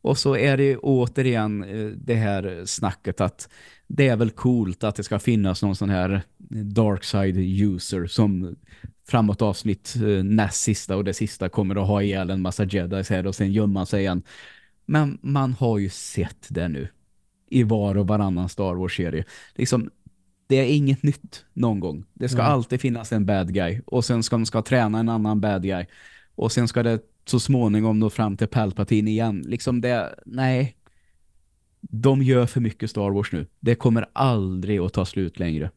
Och så är det återigen eh, det här snacket att det är väl coolt att det ska finnas någon sån här dark side user som framåt avsnitt eh, näst sista och det sista kommer att ha ihjäl en massa jedis här och sen gömma sig igen. Men man har ju sett det nu i var och varannan Star Wars-serie. Liksom, det är inget nytt någon gång. Det ska Mm. alltid finnas en bad guy och sen ska de ska träna en annan bad guy och sen ska det så småningom nå fram till Palpatine igen. Liksom det, nej. De gör för mycket Star Wars nu. Det kommer aldrig att ta slut längre.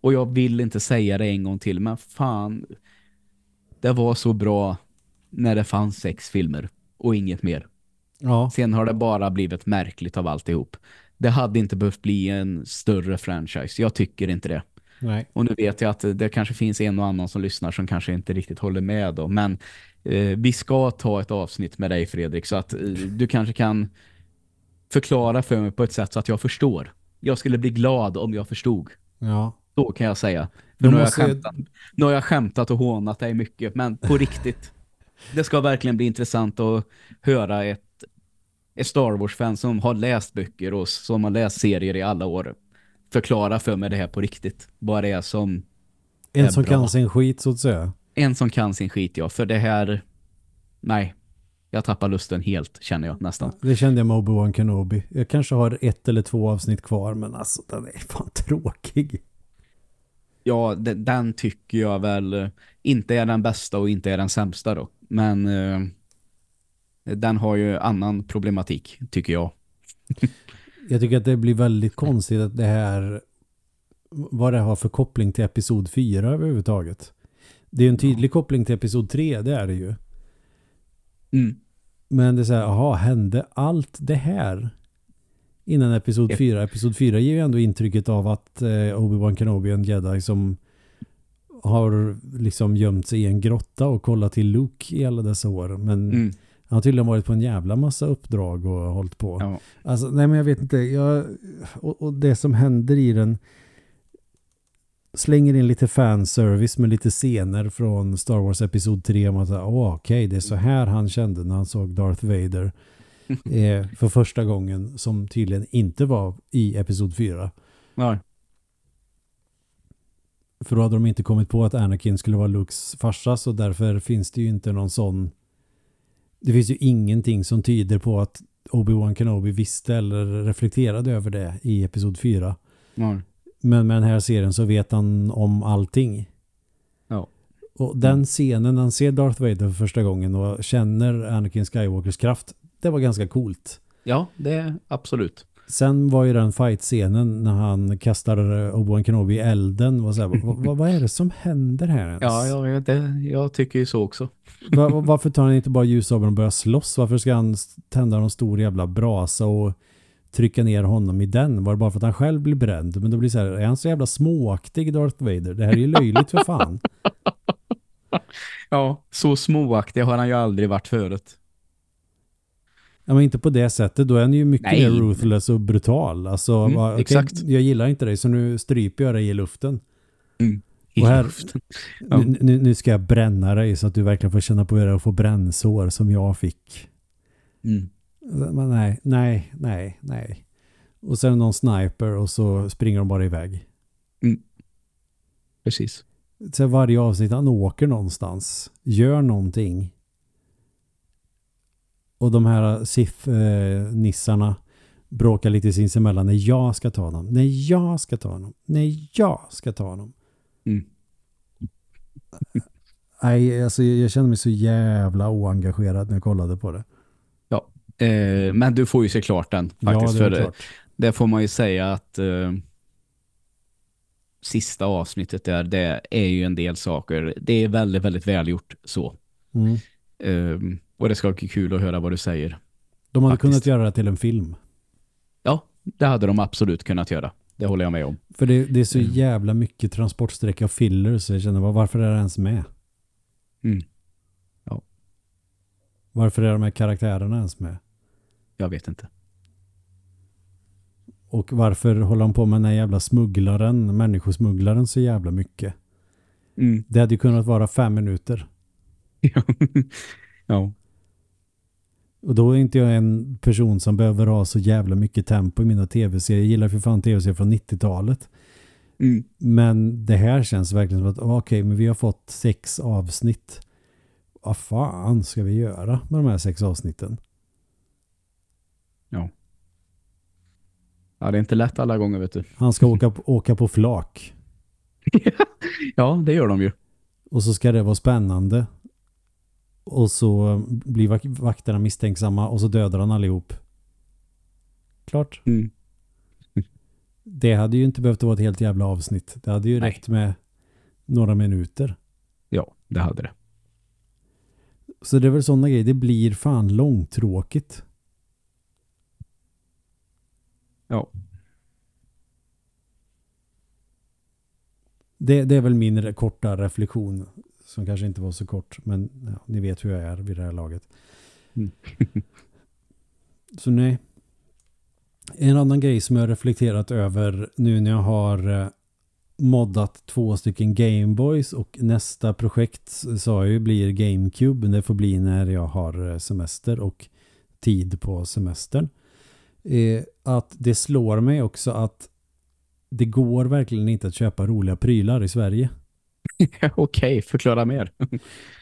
Och jag vill inte säga det en gång till, men fan. Det var så bra när det fanns sex filmer och inget mer. Ja, Sen har det bara blivit märkligt av alltihop. Det hade inte behövt bli en större franchise. Jag tycker inte det. nej. Och nu vet jag att det kanske finns en och annan som lyssnar som kanske inte riktigt håller med då. Men eh, vi ska ta ett avsnitt med dig Fredrik så att eh, du kanske kan förklara för mig på ett sätt så att jag förstår. Jag skulle bli glad om jag förstod. Ja. Så kan jag säga. För Då nu, har jag- skämtat, nu har jag skämtat och hånat dig mycket, men på [LAUGHS] riktigt. Det ska verkligen bli intressant att höra ett, ett Star Wars-fan som har läst böcker och som har läst serier i alla år förklara för mig det här på riktigt. Vad det är som En är som bra. kan sin skit så att säga. en som kan sin skit, ja. För det här, nej. Jag tappar lusten helt, känner jag nästan. Det kände jag med Obi-Wan Kenobi. Jag kanske har ett eller två avsnitt kvar men alltså den är fan tråkig. Ja, de- den tycker jag väl eh, inte är den bästa och inte är den sämsta då. Men eh, den har ju annan problematik, tycker jag. [LAUGHS] Jag tycker att det blir väldigt konstigt att det här vad det har för koppling till episod 4 överhuvudtaget. Det är en tydlig koppling till episod 3, det är det ju. Mm. Men det är så här, jaha, hände allt det här innan episod Yep. 4? Episod 4 ger ju ändå intrycket av att eh, Obi-Wan Kenobi är en jedi som har liksom gömt sig i en grotta och kollat till Luke i alla dessa år. Men Mm. Han har tydligen varit på en jävla massa uppdrag och hållit på. Ja. Alltså, nej men jag vet inte. Jag, och, och det som händer i den slänger in lite fanservice med lite scener från Star Wars Episod 3. Man säger, åh okej, det är så här han kände när han såg Darth Vader [LAUGHS] eh, för första gången som tydligen inte var i Episod 4. Ja. För då hade de inte kommit på att Anakin skulle vara Lukes farsa så därför finns det ju inte någon sån det finns ju ingenting som tyder på att Obi-Wan Kenobi visste eller reflekterade över det i episod 4. Ja. Men med den här serien så vet han om allting. Ja. Och den scenen han ser Darth Vader för första gången och känner Anakin Skywalkers kraft, det var ganska coolt. ja, det är absolut. Sen var ju den fight-scenen när han kastar eh, Obi-Wan Kenobi i elden. Var så här, vad, vad, är det som händer här ens? Ja, ja det, jag tycker ju så också. Va- va- varför tar han inte bara ljussabeln och börjar slåss? Varför ska han tända någon stor jävla brasa och trycka ner honom i den? Var det bara för att han själv blir bränd? Men då blir det så här, är han så jävla småaktig Darth Vader? Det här är ju löjligt för fan. [LAUGHS] Ja, så småaktig har han ju aldrig varit förut. Ja, men inte på det sättet. Då är han ju mycket Nej. mer ruthless och brutal. Alltså, Mm, va, okej, exakt. jag gillar inte dig så nu stryper jag dig i luften. I Och här- luften. Ja. Nu, nu, ska jag bränna dig så att du verkligen får känna på hur det att få brännsår som jag fick. Mm. Men nej, nej, nej, nej. Och sen någon sniper och så springer de bara iväg. Precis. Så varje avsnitt han åker någonstans, gör någonting. Och de här SIF-nissarna bråkar lite sinsemellan när jag ska ta honom. När jag ska ta honom. När jag ska ta honom. Mm. [LAUGHS] Nej, alltså jag känner mig så jävla oengagerad när jag kollade på det. Eh, men du får ju se klart den faktiskt. ja, det för klart. det får man ju säga att eh, sista avsnittet där, det är ju en del saker. Det är väldigt, väldigt välgjort så. Mm. Eh, och det ska bli kul att höra vad du säger. De hade Faktiskt. kunnat göra det till en film. Ja, det hade de absolut kunnat göra. Det håller jag med om. För det, det är så Mm. jävla mycket transportsträcka och filler så jag känner, var- varför är det ens med? Mm. Varför är de här karaktärerna ens med? Jag vet inte. Och varför håller de på med den här jävla smugglaren, människosmugglaren så jävla mycket? Mm. Det hade ju kunnat vara fem minuter. [LAUGHS] ja. Och då är inte jag en person som behöver ha så jävla mycket tempo i mina tv-serier. Jag gillar för fan tv-serier från 90-talet. Mm. Men det här känns verkligen som att okej, men vi har fått sex avsnitt. Vad fan ska vi göra med de här sex avsnitten? ja, det är inte lätt alla gånger vet du. Han ska åka, åka på flak. [LAUGHS] Ja, det gör de ju. Och så ska det vara spännande. Och så blir vak vakterna misstänksamma och så dödar han allihop. Klart. Mm. [LAUGHS] Det hade ju inte behövt vara ett helt jävla avsnitt. Det hade ju Nej. räckt med några minuter. Ja, det hade det. Så det är väl sådana grejer. Det blir fan långtråkigt. Ja. Det, det är väl min korta reflektion. Som kanske inte var så kort. Men ja, ni vet hur jag är vid det här laget. Mm. [LAUGHS] så nej. En annan grej som jag reflekterat över nu när jag har eh, moddat två stycken Gameboys och nästa projekt sa jag ju blir GameCube det får bli när jag har eh, semester och tid på semestern. Eh, att det slår mig också att det går verkligen inte att köpa roliga prylar i Sverige. [LAUGHS] Okej, förklara mer.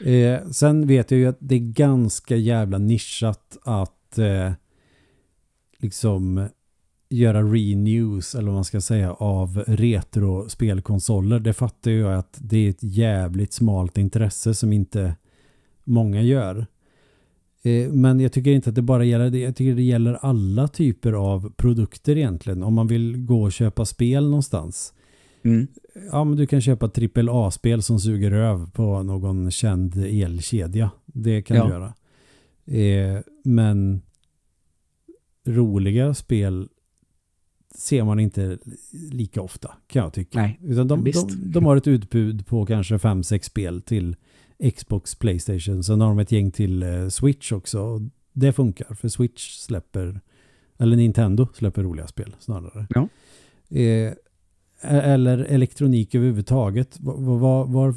Eh, sen vet jag ju att det är ganska jävla nischat att eh, liksom göra renews eller vad man ska säga av retro-spelkonsoler. Det fattar jag att det är ett jävligt smalt intresse som inte många gör. Eh, men jag tycker inte att det bara gäller det. Jag tycker det gäller alla typer av produkter egentligen. Om man vill gå och köpa spel någonstans. Mm. Ja, men du kan köpa ett trippel A-spel som suger öv på någon känd elkedja. Det kan Ja. du göra. Eh, men roliga spel ser man inte lika ofta kan jag tycka. Nej, Utan de, de, de har ett utbud på kanske fem sex spel till Xbox, Playstation. Sen har de ett gäng till eh, Switch också. Det funkar för Switch släpper eller Nintendo släpper roliga spel snarare. Ja. Eh, eller elektronik överhuvudtaget. Var, var, var,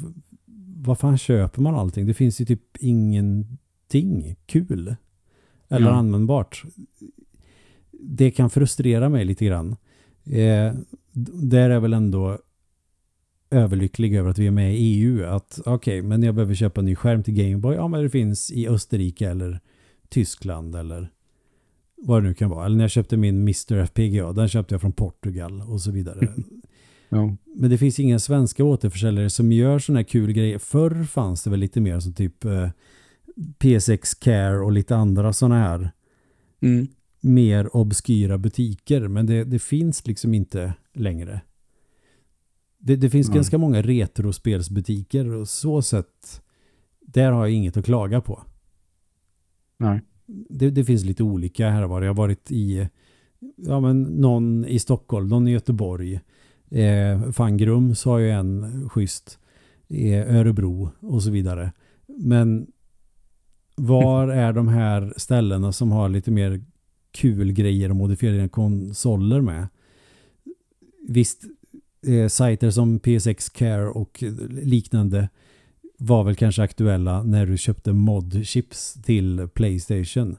var fan köper man allting? Det finns ju typ ingenting kul eller Ja. användbart. Det kan frustrera mig lite grann. Eh, där är väl ändå överlycklig över att vi är med i EU. Att okej, men jag behöver köpa en ny skärm till Gameboy. Ja, men det finns i Österrike eller Tyskland eller vad det nu kan vara. Eller när jag köpte min Mr. FPGA, den köpte jag från Portugal och så vidare. Ja. Men det finns inga svenska återförsäljare som gör sådana här kul grejer. Förr fanns det väl lite mer som typ eh, P6 Care och lite andra sådana här Mm. mer obskyra butiker. Men det, det finns liksom inte längre. Det, det finns Nej. ganska många retrospelsbutiker och så sätt där har jag inget att klaga på. Nej. Det, det finns lite olika här var. Jag har varit i ja, men någon i Stockholm, någon i Göteborg. Eh, Fangrums har ju en schysst. Eh, Örebro och så vidare. Men Var är de här ställena som har lite mer kul grejer och modifierade konsoler med? Visst, eh, sajter som PSX Care och liknande var väl kanske aktuella när du köpte modchips till Playstation.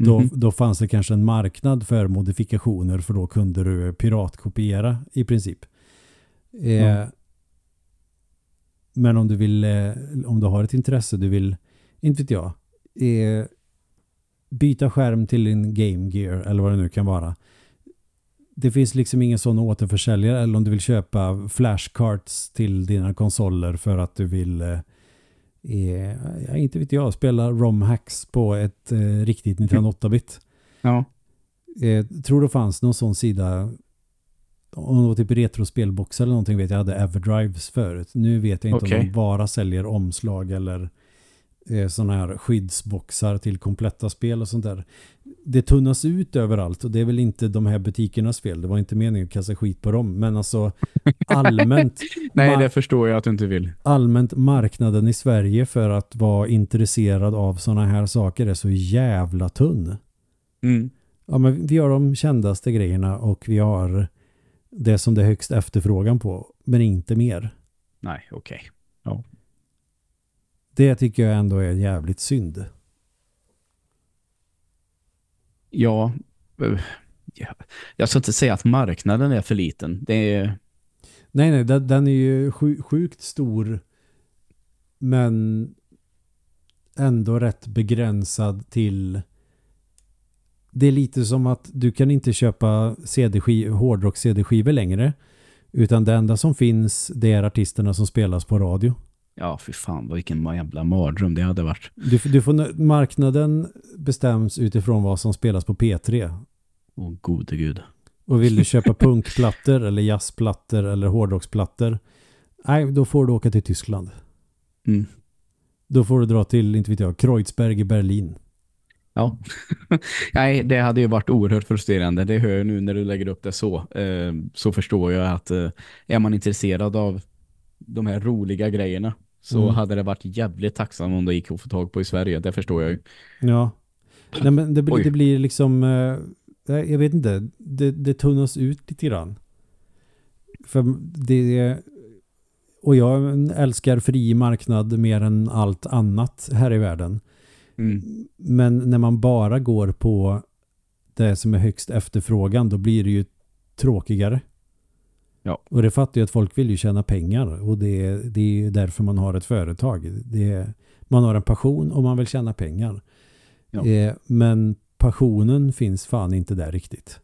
Då, Mhm. då fanns det kanske en marknad för modifikationer för då kunde du piratkopiera i princip. Eh, Ja. Men om du vill, eh, om du har ett intresse, du vill, inte vet jag, eh, byta skärm till din Game Gear eller vad det nu kan vara. Det finns liksom ingen sån återförsäljare eller om du vill köpa flashcards till dina konsoler för att du vill eh, eh, inte vet jag, spela ROM-hacks på ett eh, riktigt Nintendo 8-bit. Ja. Eh, tror det fanns någon sån sida om det var typ retrospelbox eller någonting vet jag hade Everdrives förut. Nu vet jag inte om Okej. de bara säljer omslag eller eh, sådana här skyddsboxar till kompletta spel och sånt där. Det tunnas ut överallt och det är väl inte de här butikernas fel. Det var inte meningen att kasta skit på dem. Men alltså allmänt, [LAUGHS] Nej, det förstår jag att du inte vill. allmänt marknaden i Sverige för att vara intresserad av sådana här saker är så jävla tunn. Mm. Ja, men vi har de kändaste grejerna och vi har det som det är högst efterfrågan på, men inte mer. Nej, okej. Det tycker jag ändå är jävligt synd. Eh, ja, jag ska inte säga att marknaden är för liten. Det är, Nej, nej, den, den är ju sjukt stor men ändå rätt begränsad till det är lite som att du kan inte köpa CD hårdrock CD-skivor längre utan det enda som finns det är artisterna som spelas på radio ja, för fan, vilken jävla mardröm det hade varit. Du, du får, marknaden bestäms utifrån vad som spelas på P3. Åh, gode gud. Och vill du [LAUGHS] köpa punkplattor eller jazzplattor eller hårdrocksplattor nej, då får du åka till Tyskland. Mm. Då får du dra till, inte vet jag, Kreuzberg i Berlin. Ja. [LAUGHS] Nej, det hade ju varit oerhört frustrerande. Det hör jag nu när du lägger upp det så. Eh, så förstår jag att eh, är man intresserad av de här roliga grejerna så Mm. hade det varit jävligt tacksam om det gick att få tag på i Sverige. Det förstår jag ju. Ja. Nej, men det, blir- det blir liksom, eh, jag vet inte, det, det tunnas ut lite grann. För det, och jag älskar fri marknad mer än allt annat här i världen. Mm. Men när man bara går på det som är högst efterfrågan då blir det ju tråkigare. Ja. Och det fattar ju att folk vill ju tjäna pengar och det, det är ju därför man har ett företag. Det man har en passion och man vill tjäna pengar. Ja. Eh, men passionen finns fan inte där riktigt.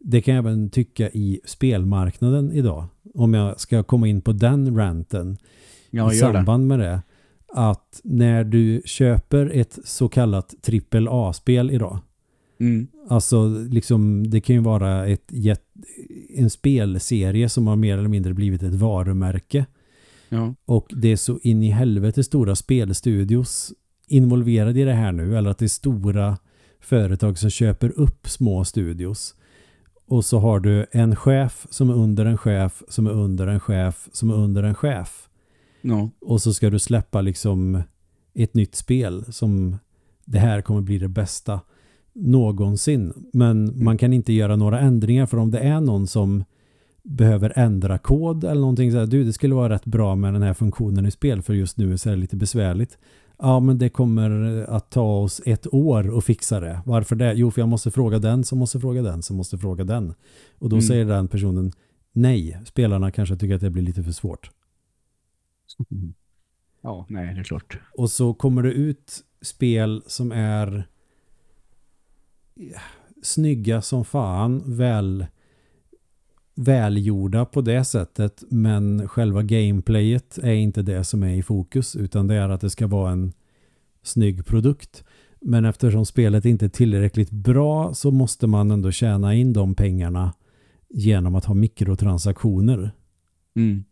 Det kan jag även tycka i spelmarknaden idag. Om jag ska komma in på den ranten Ja, i gör det. samband med det. Att när du köper ett så kallat AAA-spel idag. Mm. Alltså liksom det kan ju vara ett, jätt- en spelserie som har mer eller mindre blivit ett varumärke. Ja. Och det är så in i helvete stora spelstudios involverade i det här nu. Eller att det är stora företag som köper upp små studios. Och så har du en chef som är under en chef som är under en chef som är under en chef. Ja. Och så ska du släppa liksom ett nytt spel som det här kommer bli det bästa någonsin. Men man kan inte göra några ändringar för om det är någon som behöver ändra kod eller någonting så här, du det skulle vara rätt bra med den här funktionen i spel för just nu så är det lite besvärligt. Ja men det kommer att ta oss ett år att fixa det. Varför det? Jo för jag måste fråga den som måste fråga den som måste fråga den. Och då Mm. säger den personen nej. Spelarna kanske tycker att det blir lite för svårt. Ja, nej, det är klart. Och så kommer det ut spel som är snygga som fan, väl välgjorda på det sättet men själva gameplayet är inte det som är i fokus utan det är att det ska vara en snygg produkt. Men eftersom spelet inte är tillräckligt bra så måste man ändå tjäna in de pengarna genom att ha mikrotransaktioner. Mm.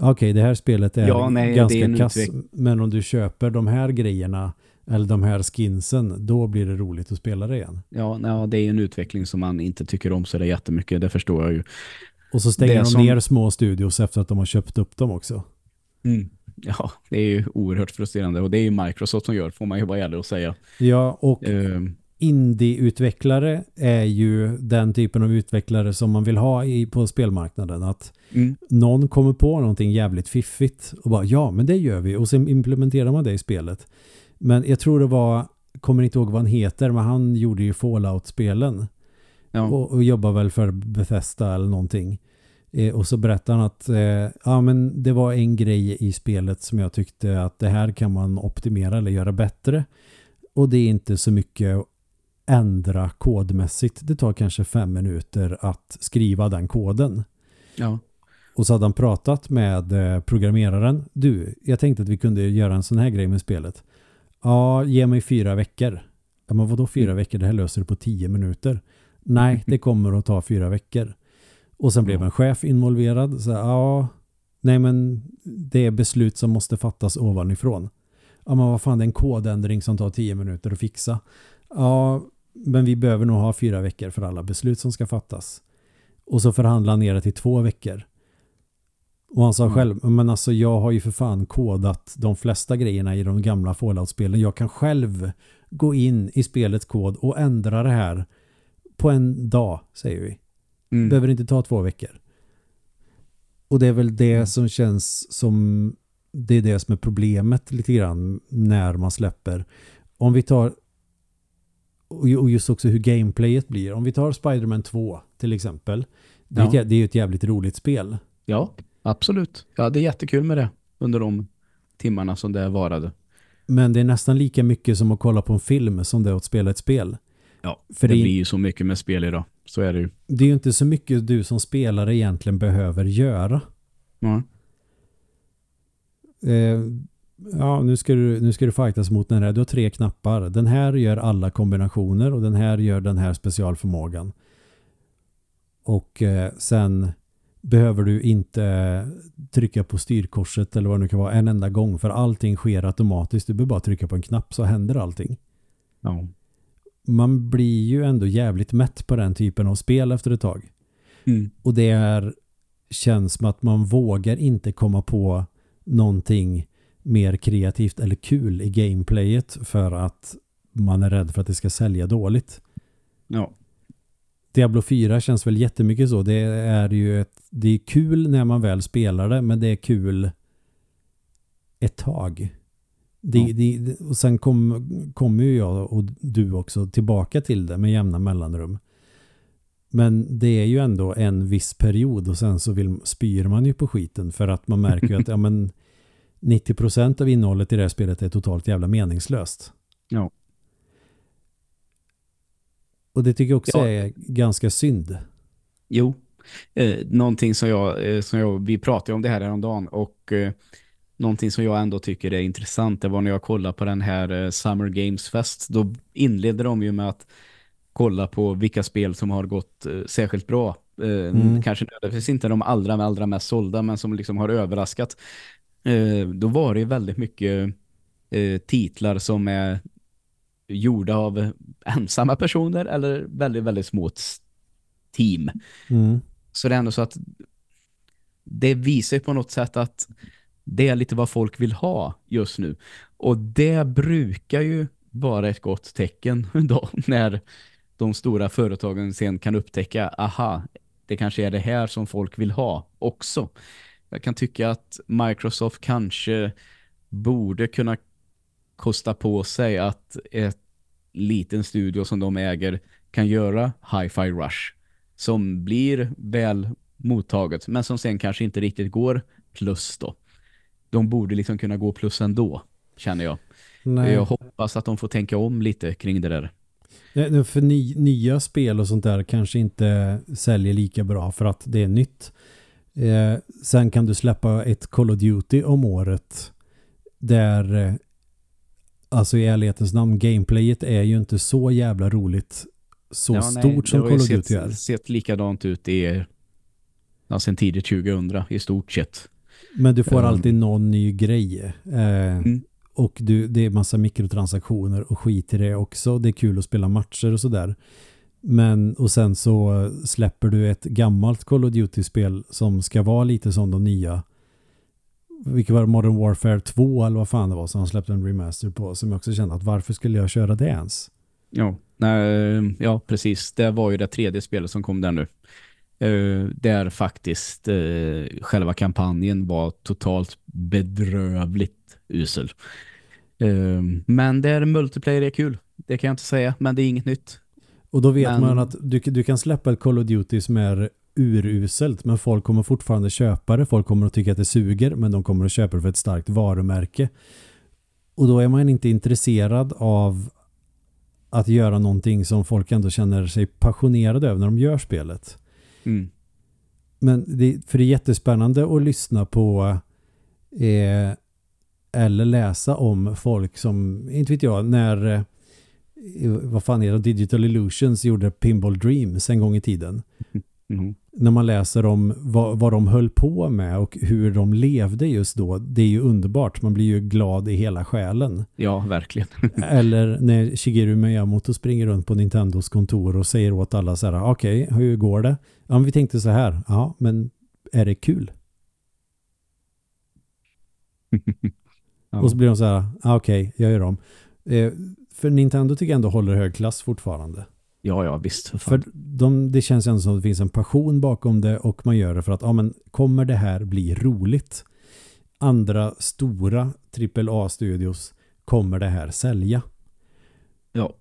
Okej, det här spelet är Ja, nej, ganska är kass. Men om du köper de här grejerna eller de här skinsen, då blir det roligt att spela det igen. Ja, ja, det är en utveckling som man inte tycker om så det är jättemycket. Det förstår jag ju. Och så stänger de som- ner små studios efter att de har köpt upp dem också. Mm. Ja, det är ju oerhört frustrerande och det är ju Microsoft som gör, får man ju bara ärlig att säga. Ja, och Uh, indie-utvecklare är ju den typen av utvecklare som man vill ha i, på spelmarknaden. Att mm. någon kommer på någonting jävligt fiffigt och bara ja, men det gör vi. Och sen implementerar man det i spelet. Men jag tror det var, kommer inte ihåg vad han heter, men han gjorde ju Fallout-spelen. Ja. Och, och jobbar väl för Bethesda eller någonting. Eh, och så berättar han att eh, ja, men det var en grej i spelet som jag tyckte att det här kan man optimera eller göra bättre. Och det är inte så mycket att ändra kodmässigt. Det tar kanske fem minuter att skriva den koden. Ja. Och så hade han pratat med eh, programmeraren. Du, jag tänkte att vi kunde göra en sån här grej med spelet. Ja, ge mig fyra veckor. Ja, men vadå fyra Mm. veckor? Det här löser du på tio minuter. Nej, [LAUGHS] det kommer att ta fyra veckor. Och sen blev en chef involverad. Så, ja, nej men det är beslut som måste fattas ovanifrån. Ja, men vad fan, det är en kodändring som tar tio minuter att fixa. Ja, men vi behöver nog ha fyra veckor för alla beslut som ska fattas. Och så förhandla han ner det till två veckor. Och han sa Mm. själv, men alltså jag har ju för fan kodat de flesta grejerna i de gamla Fallout-spelen. Jag kan själv gå in i spelets kod och ändra det här på en dag, säger vi. Mm. Behöver inte ta två veckor. Och det är väl det Mm. som känns som det är det som är problemet lite grann när man släpper. Om vi tar och ju- och just också hur gameplayet blir. Om vi tar Spider-Man 2 till exempel. Det är, Ja. det är ju ett jävligt roligt spel. Ja, absolut. Ja, det är jättekul med det under de timmarna som det varade. Men det är nästan lika mycket som att kolla på en film som det är att spela ett spel. Ja, För det det, blir ju så mycket med spel idag. Så är det ju. det är ju inte så mycket du som spelare egentligen behöver göra. Ja. Eh, ja, nu ska, du, nu ska du fightas mot den här. Du har tre knappar. Den här gör alla kombinationer och den här gör den här specialförmågan. Och eh, sen behöver du inte trycka på styrkorset eller vad det nu kan vara en enda gång för allting sker automatiskt. Du behöver bara trycka på en knapp så händer allting. ja. Man blir ju ändå jävligt mätt på den typen av spel efter ett tag. Mm. Och det är, känns som att man vågar inte komma på någonting mer kreativt eller kul i gameplayet för att man är rädd för att det ska sälja dåligt. Ja. Diablo 4 känns väl jättemycket så. Det är ju ett, det är kul när man väl spelar det men det är kul ett tag. Det, Ja. det, och sen kommer kom ju jag och du också tillbaka till det med jämna mellanrum. Men det är ju ändå en viss period och sen så vill, spyr man ju på skiten för att man märker ju att [LAUGHS] ja, men 90% av innehållet i det här spelet är totalt jävla meningslöst. Ja. Och det tycker jag också Ja. är ganska synd. Jo, eh, någonting som jag, eh, som jag, vi pratade om det här häromdagen och eh, någonting som jag ändå tycker är intressant det var när jag kollade på den här eh, Summer Games Fest. Då inledde de ju med att kolla på vilka spel som har gått eh, särskilt bra. Eh, Mm. Kanske nödvändigtvis inte de allra, allra mest sålda men som liksom har överraskat. Eh, då var det ju väldigt mycket titlar som är gjorda av ensamma personer eller väldigt, väldigt små team. Mm. Så det är ändå så att det visar ju på något sätt att det är lite vad folk vill ha just nu. Och det brukar ju vara ett gott tecken [LAUGHS] då när de stora företagen sen kan upptäcka aha, det kanske är det här som folk vill ha också. Jag kan tycka att Microsoft kanske borde kunna kosta på sig att ett liten studio som de äger kan göra Hi-Fi Rush som blir väl mottaget men som sen kanske inte riktigt går plus då. De borde liksom kunna gå plus ändå, känner jag. Nej. Jag hoppas att de får tänka om lite kring det där. Nej, För ny, nya spel och sånt där kanske inte säljer lika bra för att det är nytt. Eh, sen kan du släppa ett Call of Duty om året där eh, alltså i ärlighetens namn gameplayet är ju inte så jävla roligt så Ja, nej, stort det som har Call of Duty är. sett, sett likadant ut i ja, sen tidigt 2000 i stort sett. Men du får Mm. alltid någon ny grej. Eh, Mm. Och du, det är massa mikrotransaktioner och skit i det också. Det är kul att spela matcher och sådär. Men och sen så släpper du ett gammalt Call of Duty-spel som ska vara lite som de nya. Vilket var Modern Warfare 2 eller vad fan det var som han släppte en remaster på som jag också kände att varför skulle jag köra det ens? Ja, nej, ja precis. Det var ju det tredje spelet som kom där nu. Uh, där faktiskt uh, själva kampanjen var totalt bedrövligt usel. Uh, men där multiplayer är kul. Det kan jag inte säga, men det är inget nytt. Och då vet Men- man att du, du kan släppa ett Call of Duty som är uruselt men folk kommer fortfarande köpa det. Folk kommer att tycka att det suger men de kommer att köpa det för ett starkt varumärke. Och då är man inte intresserad av att göra någonting som folk ändå känner sig passionerade över när de gör spelet. Mm. Men det, för det är jättespännande att lyssna på eh, eller läsa om folk som, inte vet jag, när eh, vad fan är det, Digital Illusions gjorde Pinball Dreams en gång i tiden. Mhm. När man läser om vad, vad de höll på med och hur de levde just då, det är ju underbart. Man blir ju glad i hela själen. Ja, verkligen. [LAUGHS] Eller när Shigeru Miyamoto springer runt på Nintendos kontor och säger åt alla så här, okej, hur går det? Ja, men vi tänkte så här, ja, men är det kul? Ja. [LAUGHS] Och så blir de så här, ah, okej, jag gör dem. Eh, för Nintendo tycker jag ändå håller hög klass fortfarande. Ja, ja, visst. För de, det känns ändå som att det finns en passion bakom det och man gör det för att, ja men kommer det här bli roligt? Andra stora AAA-studios kommer det här sälja? Ja.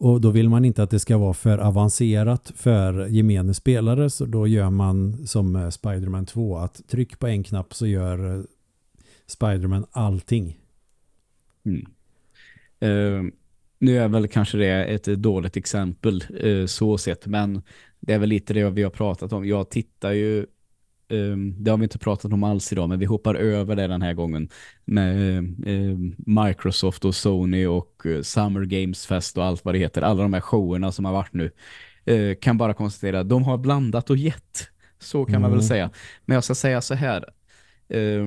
Och då vill man inte att det ska vara för avancerat för gemene spelare så då gör man som Spider-Man 2 att tryck på en knapp så gör eh, Spider-Man allting. Mm. Eh, nu är väl kanske det ett dåligt exempel eh, så sett, men det är väl lite det vi har pratat om. Jag tittar ju, eh, det har vi inte pratat om alls idag, men vi hoppar över det den här gången med eh, Microsoft och Sony och eh, Summer Games Fest och allt vad det heter. Alla de här showerna som har varit nu. Eh, kan bara konstatera, de har blandat och gett. Så kan man Mm. väl säga. Men jag ska säga så här. Eh,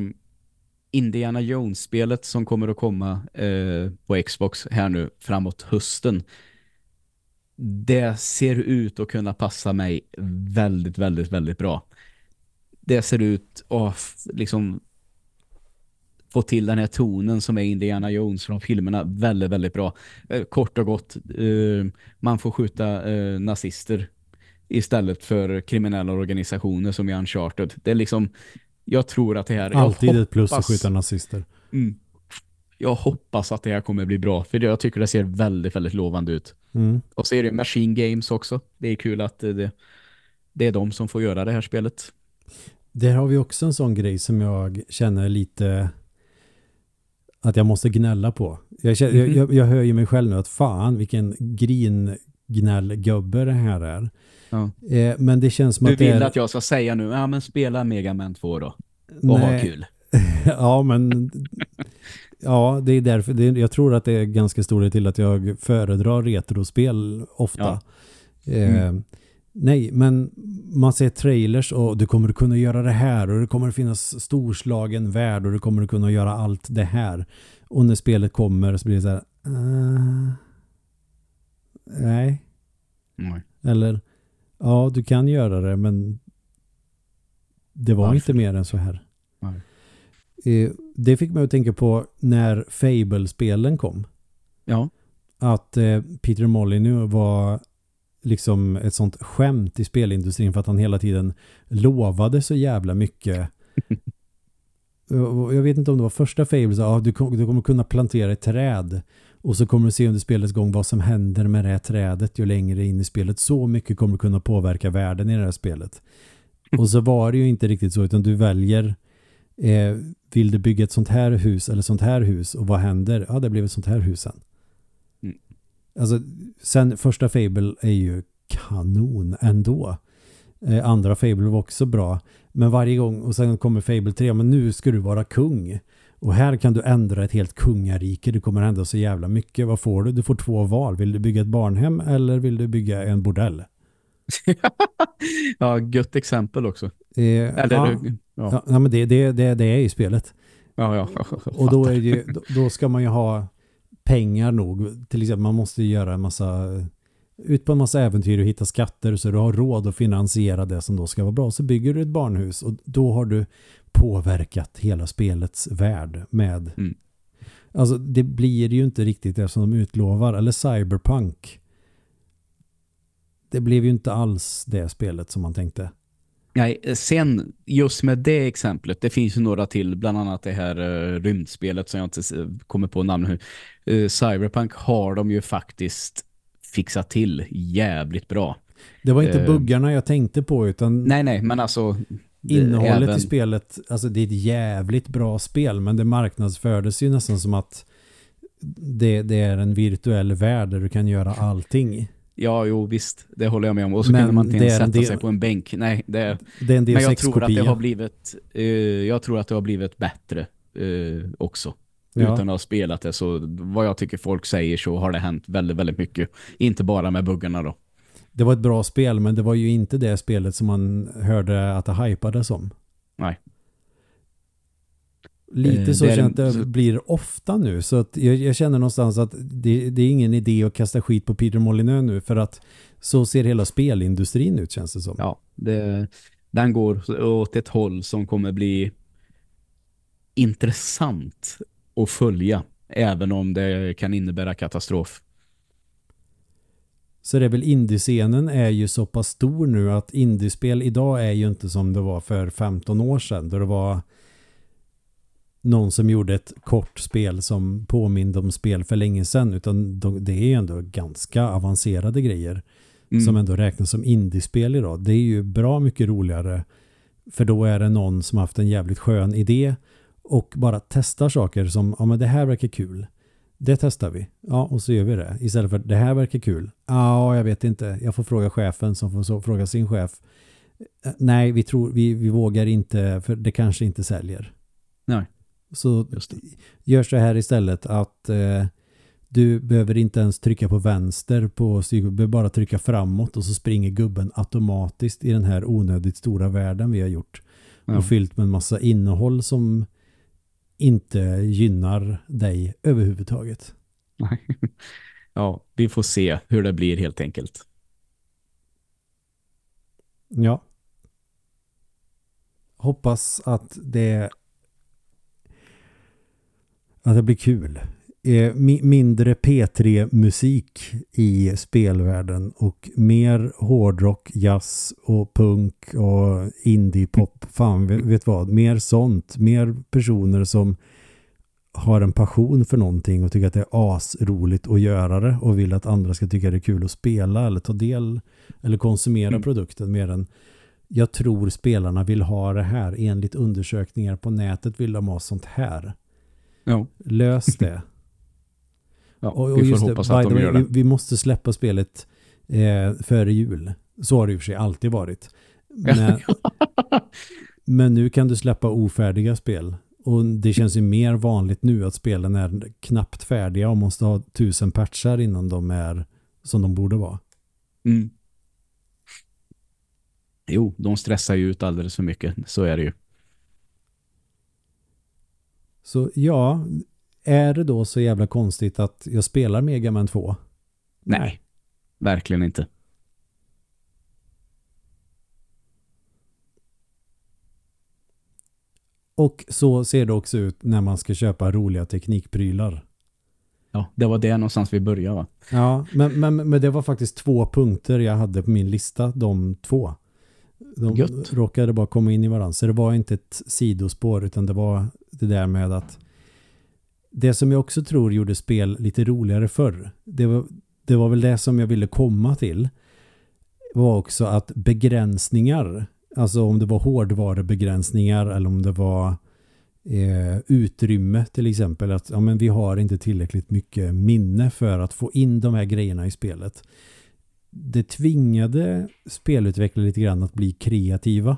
Indiana Jones-spelet som kommer att komma eh, på Xbox här nu framåt hösten. Det ser ut att kunna passa mig väldigt, väldigt, väldigt bra. Det ser ut att liksom få till den här tonen som är Indiana Jones från filmerna väldigt, väldigt bra. Eh, kort och gott, eh, man får skjuta eh, nazister istället för kriminella organisationer som i Uncharted. Det är liksom, jag tror att det här... Alltid ett plus att hoppas- skjuta nazister. Mm. Jag hoppas att det här kommer bli bra. För jag tycker det ser väldigt, väldigt lovande ut. Mm. Och så är det Machine Games också. Det är kul att det, det är de som får göra det här spelet. Där har vi också en sån grej som jag känner lite att jag måste gnälla på. Jag, känner, Mhm. jag, jag hör ju mig själv nu att fan vilken grin gnällgubbe det här är. Ja. Eh, men det känns som Du att det vill är... att jag ska säga nu, ja men spela Mega Man 2 då. Och ha kul. [LAUGHS] ja, men ja, det är därför. Det, jag tror att det är ganska stor till att jag föredrar retrospel ofta. Eh, Mm. Nej, men man ser trailers och du kommer att kunna göra det här och det kommer att finnas storslagen värld och du kommer att kunna göra allt det här. Och när spelet kommer så blir det så här "Eh, nej. Nej. Eller ja, du kan göra det men det var Varför? inte mer än så här. Nej. Eh, det fick mig att tänka på när Fable-spelen kom. Ja. Att eh, Peter Molyneux var liksom ett sånt skämt i spelindustrin för att han hela tiden lovade så jävla mycket. [LAUGHS] Jag vet inte om det var första Fable, så, du, du kommer kunna plantera ett träd och så kommer du se under spelets gång vad som händer med det här trädet ju längre in i spelet. Så mycket kommer du kunna påverka världen i det här spelet. Och så var det ju inte riktigt så utan du väljer eh, vill du bygga ett sånt här hus eller sånt här hus och vad händer? Ja, det blev ett sånt här hus sen. Mm. Alltså, sen första Fable är ju kanon ändå. Eh, andra Fable var också bra. Men varje gång, och sen kommer Fable 3, men nu ska du vara kung. Och här kan du ändra ett helt kungarike. Det kommer hända så jävla mycket. Vad får du? Du får två val. Vill du bygga ett barnhem eller vill du bygga en bordell? [LAUGHS] ja, gött exempel också. Eh, Eller, ja, ja. Ja, men det, det, det, det är ju spelet. ja. ja. [LAUGHS] Och då, är ju, då, då ska man ju ha pengar nog. Till exempel man måste göra en massa ut på en massa äventyr och hitta skatter så du har råd att finansiera det som då ska vara bra. Så bygger du ett barnhus och då har du påverkat hela spelets värld med Mm. alltså det blir ju inte riktigt det som de utlovar eller Cyberpunk det blev ju inte alls det spelet som man tänkte Nej, sen just med det exemplet, det finns ju några till, bland annat det här uh, rymdspelet som jag inte kommer på namnet nu. Uh, Cyberpunk har de ju faktiskt fixat till jävligt bra. det var inte Eh. buggarna jag tänkte på utan Nej, nej, men alltså innehållet även- i spelet, alltså det är ett jävligt bra spel men det marknadsfördes ju nästan som att det, det är en virtuell värld där du kan göra allting. Ja, jo, visst. Det håller jag med om. Och så Men kunde man inte ens är en sätta del- sig på en bänk. Nej, det, Det är en del men jag tror att det har blivit eh, jag tror att det har blivit bättre eh, också. Ja. Utan att ha spelat det så vad jag tycker folk säger så har det hänt väldigt, väldigt mycket. Inte bara med buggarna då. Det var ett bra spel men det var ju inte det spelet som man hörde att det hypades om. Nej. Lite Eh, så det känns det blir ofta nu. Så att jag, jag känner någonstans att det, det är ingen idé att kasta skit på Peter Molyneux nu för att så ser hela spelindustrin ut känns det som. Ja, det, den går åt ett håll som kommer bli intressant att följa. Även om det kan innebära katastrof. Så det är väl indiescenen är ju så pass stor nu att indiespel idag är ju inte som det var för 15 år sedan då det var någon som gjorde ett kort spel som påminde om spel för länge sedan utan de, det är ju ändå ganska avancerade grejer Mm. som ändå räknas som indiespel idag. Det är ju bra mycket roligare för då är det någon som haft en jävligt skön idé och bara testar saker som, ja men det här verkar kul. Det testar vi. Ja, och så gör vi det. Istället för det här verkar kul. Ja, jag vet inte. Jag får fråga chefen som får fråga sin chef. Eh, Nej, vi tror vi, vi vågar inte för det kanske inte säljer. Nej. Så gör så här istället att eh, du behöver inte ens trycka på vänster på styr, du behöver bara trycka framåt och så springer gubben automatiskt i den här onödigt stora världen vi har gjort. Ja. Och fyllt med en massa innehåll som inte gynnar dig överhuvudtaget. [LAUGHS] ja, vi får se hur det blir helt enkelt. Ja. Hoppas att det att det blir kul. Eh, mi- mindre P3-musik i spelvärlden och mer hårdrock, jazz och punk och indie-pop. Fan, vet, vet vad? Mer sånt. Mer personer som har en passion för någonting och tycker att det är asroligt att göra det och vill att andra ska tycka det är kul att spela eller ta del eller konsumera Mm. produkten mer än jag tror spelarna vill ha det här. Enligt undersökningar på nätet vill de ha sånt här. Ja, Lös det. [LAUGHS] ja Och, och vi får det, hoppas by att de gör vi, det. vi måste släppa spelet eh, före jul. Så har det i och för sig alltid varit. Men, [LAUGHS] men nu kan du släppa ofärdiga spel. Och det känns ju mer vanligt nu att spelen är knappt färdiga och måste ha tusen patchar innan de är som de borde vara. Mm. Jo, de stressar ju ut alldeles för mycket. Så är det ju. Så ja, är det då så jävla konstigt att jag spelar Mega Man 2? Nej, verkligen inte. Och så ser det också ut när man ska köpa roliga teknikprylar. Ja, det var det någonstans vi började va? Ja, men, men, men det var faktiskt två punkter jag hade på min lista, de två. De Gött. råkade bara komma in i varandra. Så det var inte ett sidospår utan det var det där med att det som jag också tror gjorde spel lite roligare förr, det var, det var väl det som jag ville komma till, var också att begränsningar, alltså om det var hårdvarubegränsningar eller om det var eh, utrymme till exempel, att ja, men vi har inte tillräckligt mycket minne för att få in de här grejerna i spelet. Det tvingade spelutvecklare lite grann att bli kreativa.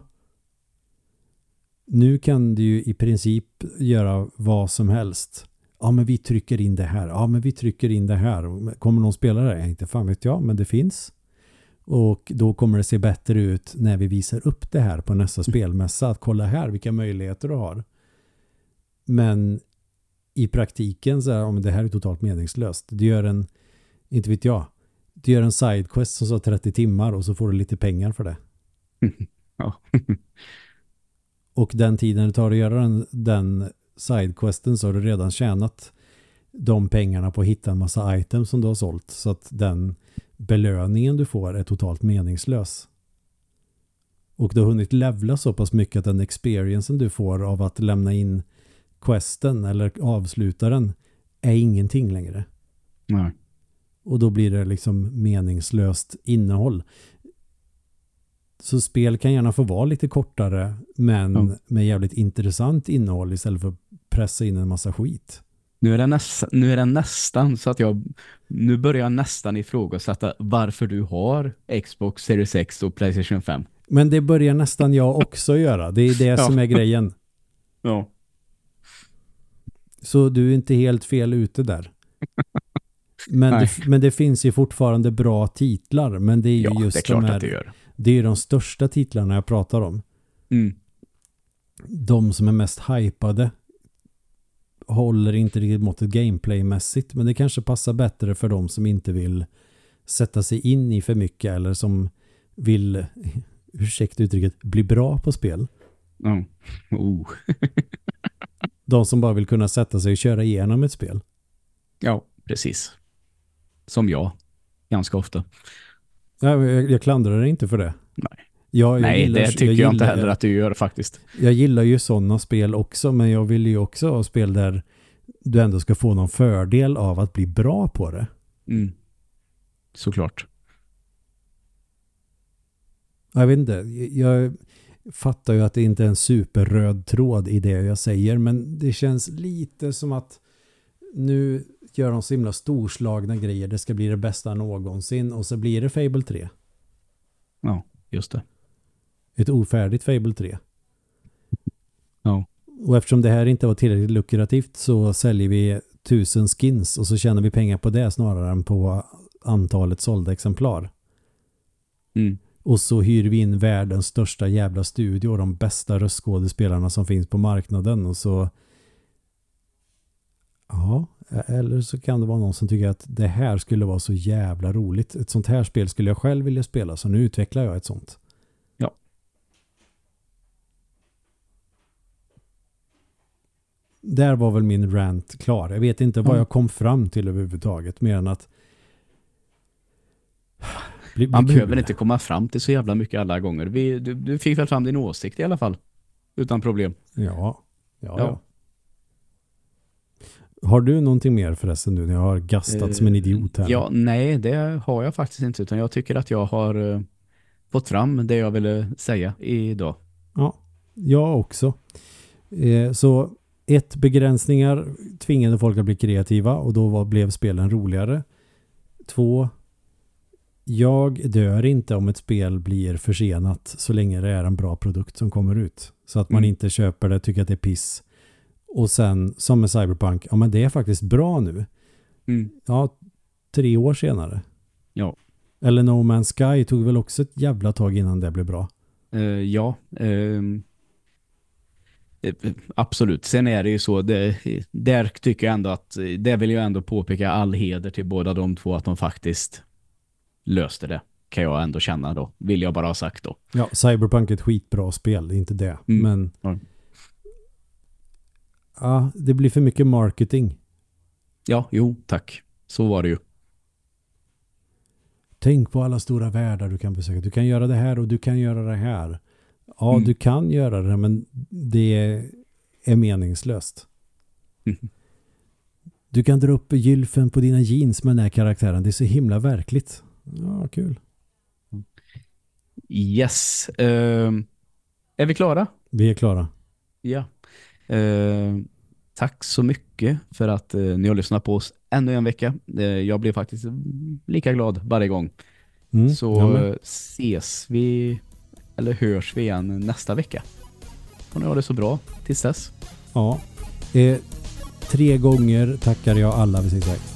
Nu kan du ju i princip göra vad som helst. Ja, men vi trycker in det här. Ja, men vi trycker in det här. Kommer någon spela det? Ja, Inte fan vet jag, men det finns. Och då kommer det se bättre ut när vi visar upp det här på nästa spelmässa. Att kolla här vilka möjligheter du har. Men i praktiken så är ja, men det här är totalt meningslöst. Du gör en, inte vet jag, du gör en sidequest som så 30 timmar och så får du lite pengar för det. [LAUGHS] Ja. Och den tiden det tar att göra den, den sidequesten så har du redan tjänat de pengarna på att hitta en massa items som du har sålt. Så att den belöningen du får är totalt meningslös. Och du har hunnit levla så pass mycket att den experiencen du får av att lämna in questen eller avsluta den är ingenting längre. Nej. Och då blir det liksom meningslöst innehåll. Så spel kan gärna få vara lite kortare men Ja. med jävligt intressant innehåll istället för pressa in en massa skit. Nu är, det nästan, nu är det nästan så att jag nu börjar jag nästan ifrågasätta varför du har Xbox Series X och Playstation 5. Men det börjar nästan jag också göra. Det är det [LAUGHS] Ja. som är grejen. Ja. Så du är inte helt fel ute där. [LAUGHS] Men det, men det finns ju fortfarande bra titlar. Men det är ju Ja, just det är klart de här, att det gör. det är ju de största titlarna jag pratar om. Mm. De som är mest hypade håller inte riktigt måttet gameplaymässigt. Men det kanske passar bättre för de som inte vill sätta sig in i för mycket eller som vill, [LAUGHS] ursäkta uttrycket, bli bra på spel. Ja. Oh. [LAUGHS] De som bara vill kunna sätta sig och köra igenom ett spel. ja, precis. Som jag. Ganska ofta. Ja, men Jag, jag klandrar dig inte för det. Nej. Jag, jag Nej, gillar- det tycker jag, inte gillar- heller att du gör faktiskt. Jag gillar ju sådana spel också, men jag vill ju också ha spel där du ändå ska få någon fördel av att bli bra på det. Mm. Såklart. Jag vet inte, jag fattar ju att det inte är en superröd tråd i det jag säger, men det känns lite som att nu gör de så himla storslagna grejer, det ska bli det bästa någonsin och så blir det Fable 3. Ja, just det. Ett ofärdigt Fable 3. Ja. Och eftersom det här inte var tillräckligt lukrativt så säljer vi tusen skins och så tjänar vi pengar på det snarare än på antalet sålda exemplar. Mm. Och så hyr vi in världens största jävla studio och de bästa röstskådespelarna som finns på marknaden och så ja, eller så kan det vara någon som tycker att det här skulle vara så jävla roligt. Ett sånt här spel skulle jag själv vilja spela så nu utvecklar jag ett sånt. Där var väl min rant klar. Jag vet inte vad Mm. jag kom fram till överhuvudtaget mer än att [SIGHS] bli, Man bli behöver kul. inte komma fram till så jävla mycket alla gånger. Vi, du, du fick väl fram din åsikt i alla fall. Utan problem. Ja, ja, ja. Ja. Har du någonting mer förresten nu när jag har gastat som en Eh, idiot här? Ja, nej, det har jag faktiskt inte. Utan jag tycker att jag har eh, fått fram det jag ville säga idag. Ja, jag också. Eh, så ett, begränsningar tvingade folk att bli kreativa och då var, blev spelen roligare. Två, jag dör inte om ett spel blir försenat så länge det är en bra produkt som kommer ut. Så att man Mm. inte köper det, tycker att det är piss. Och sen, som med Cyberpunk, ja men det är faktiskt bra nu. Mm. Ja, tre år senare. Ja. Eller No Man's Sky tog väl också ett jävla tag innan det blev bra. Eh, ja, eh, absolut. Sen är det ju så, det, där tycker jag ändå att, det vill jag ändå påpeka all heder till båda de två att de faktiskt löste det. Kan jag ändå känna då, vill jag bara ha sagt då. Ja, Cyberpunk är ett skitbra spel, inte det. Mm. Men Ja. ja, det blir för mycket marketing. Ja, jo, tack. Så var det ju. Tänk på alla stora världar du kan besöka. Du kan göra det här och du kan göra det här. Ja, Mm. du kan göra det, men det är meningslöst. Mm. Du kan dra upp gylfen på dina jeans med den här karaktären. Det är så himla verkligt. Ja, kul. Yes. Ehm, är vi klara? Vi är klara. Ja. Ehm, tack så mycket för att eh, ni har lyssnat på oss ännu en vecka. Jag blir faktiskt lika glad varje gång. Mm, Så ja, ses vi eller hörs vi igen nästa vecka. Och nu ha det så bra tills dess. Ja. Eh, tre gånger tackar jag alla vi säger.